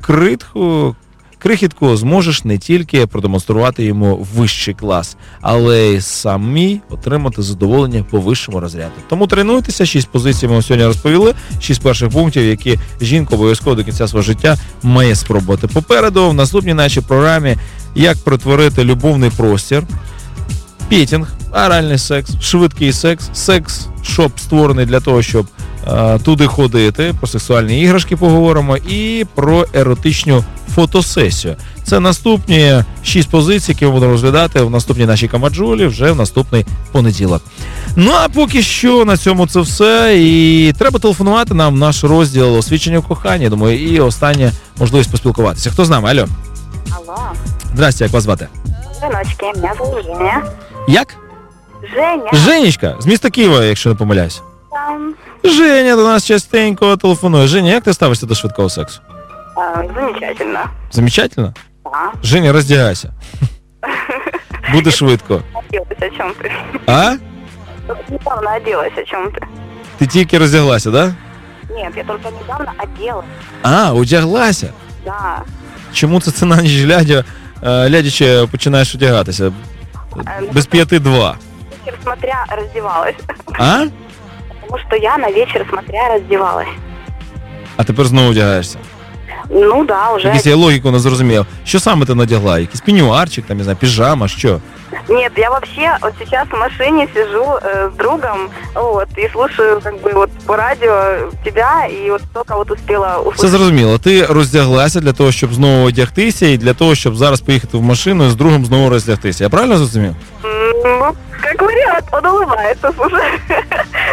критку, крихітку, зможеш не тільки продемонструвати йому вищий клас, але й самі отримати задоволення по вищому розряду. Тому тренуйтеся, шість позицій ми вам сьогодні розповіли, шість перших пунктів, які жінка обов'язково до кінця свого життя має спробувати. Попереду в наступній нашій програмі як перетворити любовний простір петінг, оральний секс, швидкий секс, секс, щоб створений для того, щоб е, туди ходити. Про сексуальні іграшки поговоримо і про еротичну фотосесію. Це наступні шість позицій, які ми будемо розглядати в наступній нашій камаджулі вже в наступний понеділок. Ну а поки що на цьому це все. І треба телефонувати нам в наш розділ освічення в коханні. Думаю, і остання можливість поспілкуватися. Хто з нами? Алло, Алло. здрасте, як вас звати? Сыночки, меня зовут Женя. Як? Женя. Женечка, з міста Києва, якщо не помиляюсь. Там, Женя до нас частенько телефонує. Женя, як ти ставишся до швидкого сексу? а, замечательно. Замечательно? Да. Женя, роздягайся. Буде швидко. Оделась, о чем ты? А? Недавно оделась, о чем ты? Ти тільки роздяглася, да? Нет, я только недавно оделась. А, одяглася. Да. Чому це ти на ніч глядя, е, глядячи, починаєш одягатися? Без п'яти два Вечер смотря раздевалась. А? Потому что я на вечер смотря раздевалась. А тепер знову одягаєшся. Ну да, уже. Якісь я логіку не зрозумів. Що саме ти надягла? Якийсь пенюарчик, там, не знаю, піжама, що? Нет, я вообще вот сейчас в машине сижу э, с другом, вот, и слушаю как бы вот по радио тебя, и вот только вот успела Все услышать. зрозуміло. Ти роздяглася для того, щоб знову одягтися, і для того, щоб зараз поїхати в машину і з другом знову роздягтися. Я правильно зрозумів? Ну, как вариант, он улыбается.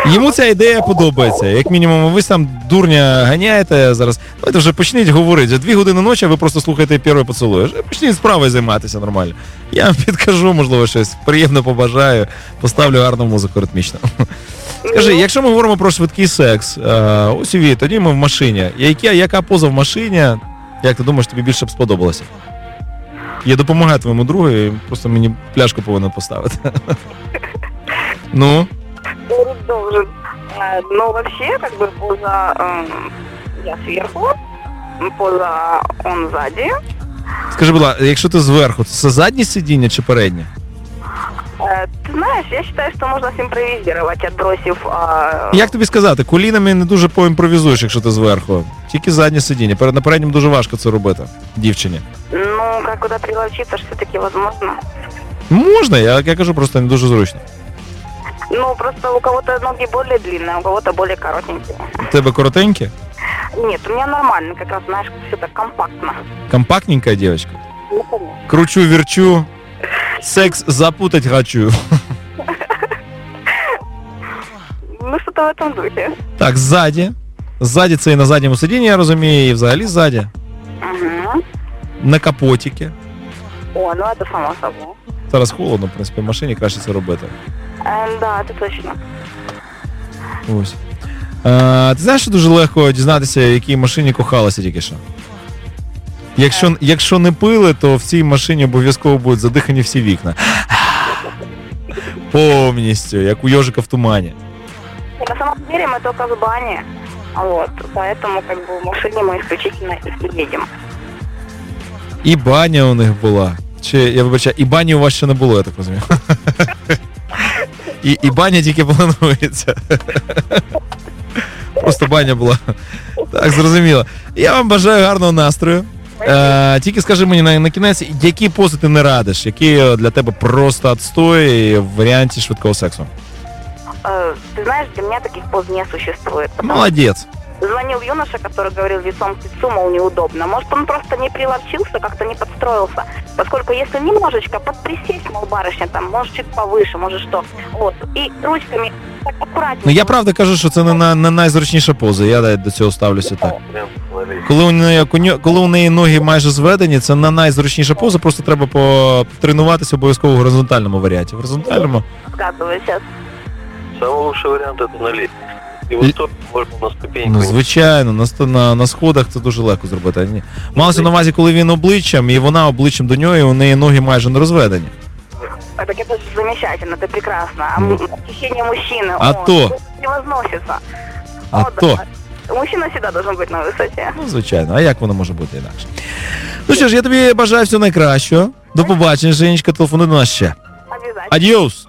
Йому ця ідея подобається. Як мінімум, ви там дурня ганяєте зараз. Давайте вже почніть говорити. За дві години ночі ви просто слухаєте перший поцілуй. Почніть справою займатися нормально. Я вам підкажу, можливо, щось приємно побажаю, поставлю гарну музику ритмічну. Скажи, якщо ми говоримо про швидкий секс, е, ось уві, тоді ми в машині. Яка, яка поза в машині, як ти думаєш, тобі більше б сподобалося? Я допомагаю твоєму другу, і просто мені пляшку повинен поставити. Ну. Говорит, должен. Э, Но вообще, как бы, поза эм, я сверху, поза он сзади. Скажи, будь ласка, якщо ти зверху, це заднє сидіння чи переднє? Э, Ты знаешь, я считаю, что можно симпровизировать, отбросив... а, Як тобі сказати, колінами не дуже поімпровізуєш, якщо ти зверху. Тільки заднє сидіння. Перед на передньому дуже важко це робити, дівчині. Ну, как куда приловчиться, все-таки возможно. Можна, я, я кажу, просто не дуже зручно. Ну, просто у кого-то ноги более длинные, а у кого-то более коротенькие. У тебе коротеньке, Нет, у меня нормально, как раз, знаешь, все так компактно. компактненька дівчинка. Ну, конечно. Кручу, верчу, секс запутать хочу. Ну, что-то в этом духе. Так, ззаді. Ззаді це і на задньому сидінні, я розумію, і взагалі ззаді. Угу. На капотіки. О, ну это само собой. Зараз холодно, в принципі, в машині краще це робити. Э, да, это точно. Ось. Е, ти знаєш, що дуже легко дізнатися, в якій машині кохалася тільки що? Якщо, якщо не пили, то в цій машині обов'язково будуть задихані всі вікна. Повністю, як у йожика в тумані. И на самом деле мы только в бане. Вот, поэтому как бы в машине мы исключительно и едем. І баня у них була. Чи я вибачаю, і бані у вас ще не було, я так розумію. І, і баня тільки планується. Просто баня була. Так, зрозуміло. Я вам бажаю гарного настрою. Е, тільки скажи мені на, на кінець, які пози ти не радиш, які е, для тебе просто отстой в варіанті швидкого сексу. Э, ты знаешь, для меня таких поз не существует. потому Молодець. что Звонить звонил юноша, который говорил лицом к лицу, мол, неудобно. Может, он просто не приловчился, как-то не подстроился. Поскольку если немножечко подприсесть, мол, барышня, там, может, чуть повыше, может, что. Вот. И ручками так аккуратненько. Ну я правда кажу, що це не, на, не найзручніша поза. Я навіть до цього ставлюся так. Коли у неї коню- коли у неї ноги майже зведені, це не найзручніша поза, просто треба потренуватися обов'язково в горизонтальному варіанті. В горизонтальному Сказываю сейчас. Самый лучший вариант это налить. И вот тут можно на ступеньку. Ну, звичайно, на, сто- на, на сходах це дуже легко зробити. Ні. Малося на увазі, коли він обличчям, і вона обличчям до нього, і у неї ноги майже не розведені. А, Так это же замечательно, это прекрасно. А м- ощущение мужчины. А о, то. Не возносится. А то, Мужчина всегда должен быть на высоте. ну звичайно, а як воно може бути інакше? Ну що ж, я тобі бажаю всього найкращого. До побачення, Женечка, телефонуй до нас ще. Адіос.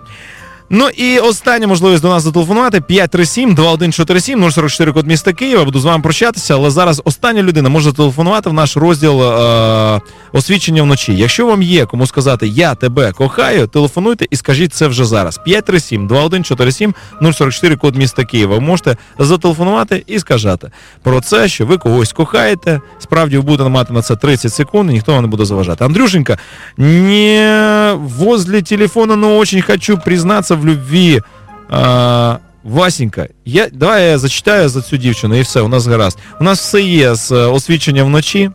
Ну і остання можливість до нас зателефонувати 537-2147 044 код міста Києва. Буду з вами прощатися, але зараз остання людина може зателефонувати в наш розділ е- освідчення вночі. Якщо вам є кому сказати Я тебе кохаю, телефонуйте і скажіть це вже зараз. 537-2147 044 код міста Києва. Ви можете зателефонувати і сказати про це, що ви когось кохаєте. Справді ви будете мати на це 30 секунд, і ніхто вам не буде заважати. Андрюшенька, не возле телефона, но очень хочу признаться в любви. А, Васенька, я, давай я зачитаю за цю дівчину і все, у нас гаразд. У нас все є з е, освічення вночі.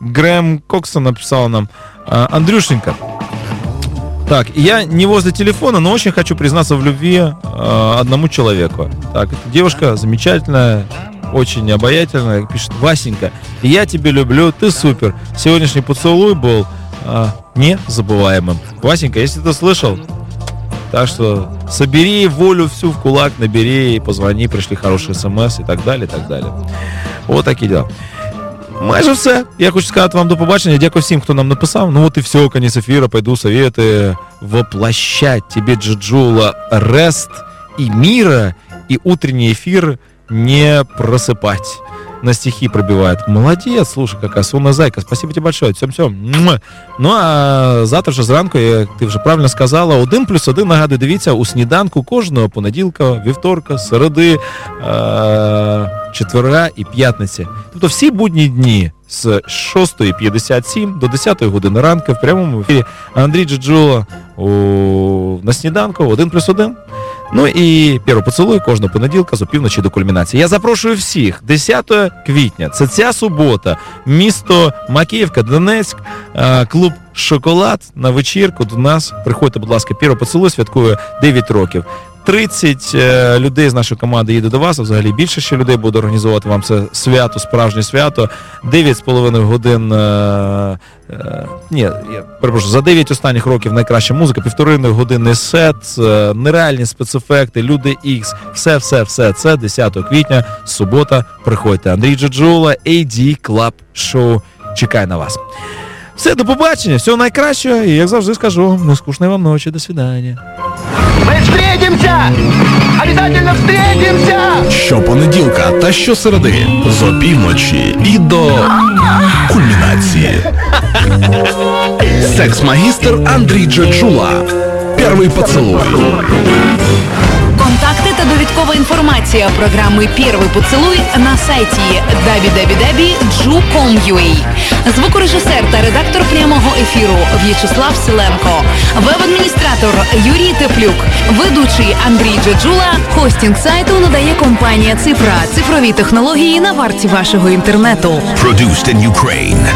Грем Коксон написал нам. А, Андрюшенька, так, я не возле телефона, но очень хочу признаться в любви э, одному человеку. Так, эта девушка замечательная, очень обаятельная, пишет, Васенька, я тебя люблю, ты супер. Сегодняшний поцелуй был э, незабываемым. Васенька, если ты слышал, так что собери волю всю в кулак, набери, позвони, пришли хорошие смс и так далее, и так далее. Вот такі дела. Майже все. Я хочу сказати вам до побачення. Дякую всім, хто нам написав. Ну от і все, конец ефіра. Пойду советы воплощать тебе, Джиджула, рест и мира, и утренний эфир не просыпать. На стихи пробивает. Молодец, слушай, какая сонная зайка. Спасибо тебе большое. Всем всем. Ну а завтра ж зранку, як ти вже правильно сказала, один плюс один нагадую, дивіться у сніданку кожного понеділка, вівторка, середи, е- четверга і п'ятниці. Тобто всі будні дні з 6.57 до 10 години ранку в прямому ефірі Андрій Джиджула на сніданку один плюс один. Ну і перший поцілуй кожного понеділка з опівночі до кульмінації. Я запрошую всіх 10 квітня. Це ця субота. Місто Макіївка, Донецьк, клуб Шоколад на вечірку до нас. Приходьте, будь ласка, перший поцілуй святкує 9 років. 30 е, людей з нашої команди їде до вас, а взагалі більше ще людей буде організовувати вам це свято, справжнє свято. 9,5 годин. Е, е, ні, я перепрошую, за 9 останніх років найкраща музика, півторинний годинний сет, е, нереальні спецефекти, люди X, все, все, все. Це 10 квітня, субота. Приходьте. Андрій Джаджула, AD Club Show. Чекає на вас. Все, до побачення, всього найкращого. І як завжди скажу, нескучної вам ночі, до свидання. Мы встретимся! Обязательно встретимся! Щопонеділка та щосереди з опівночі і до кульмінації. Секс-магістр Андрій Джаджула. Перший поцілуй. Та довідкова інформація програми Первый поцелуй на сайті www.ju.com.ua Звукорежисер та редактор прямого ефіру В'ячеслав Силенко, веб-адміністратор Юрій Теплюк, ведучий Андрій Джаджула. Хостінг сайту надає компанія Цифра. Цифрові технології на варті вашого інтернету. Produced in Ukraine.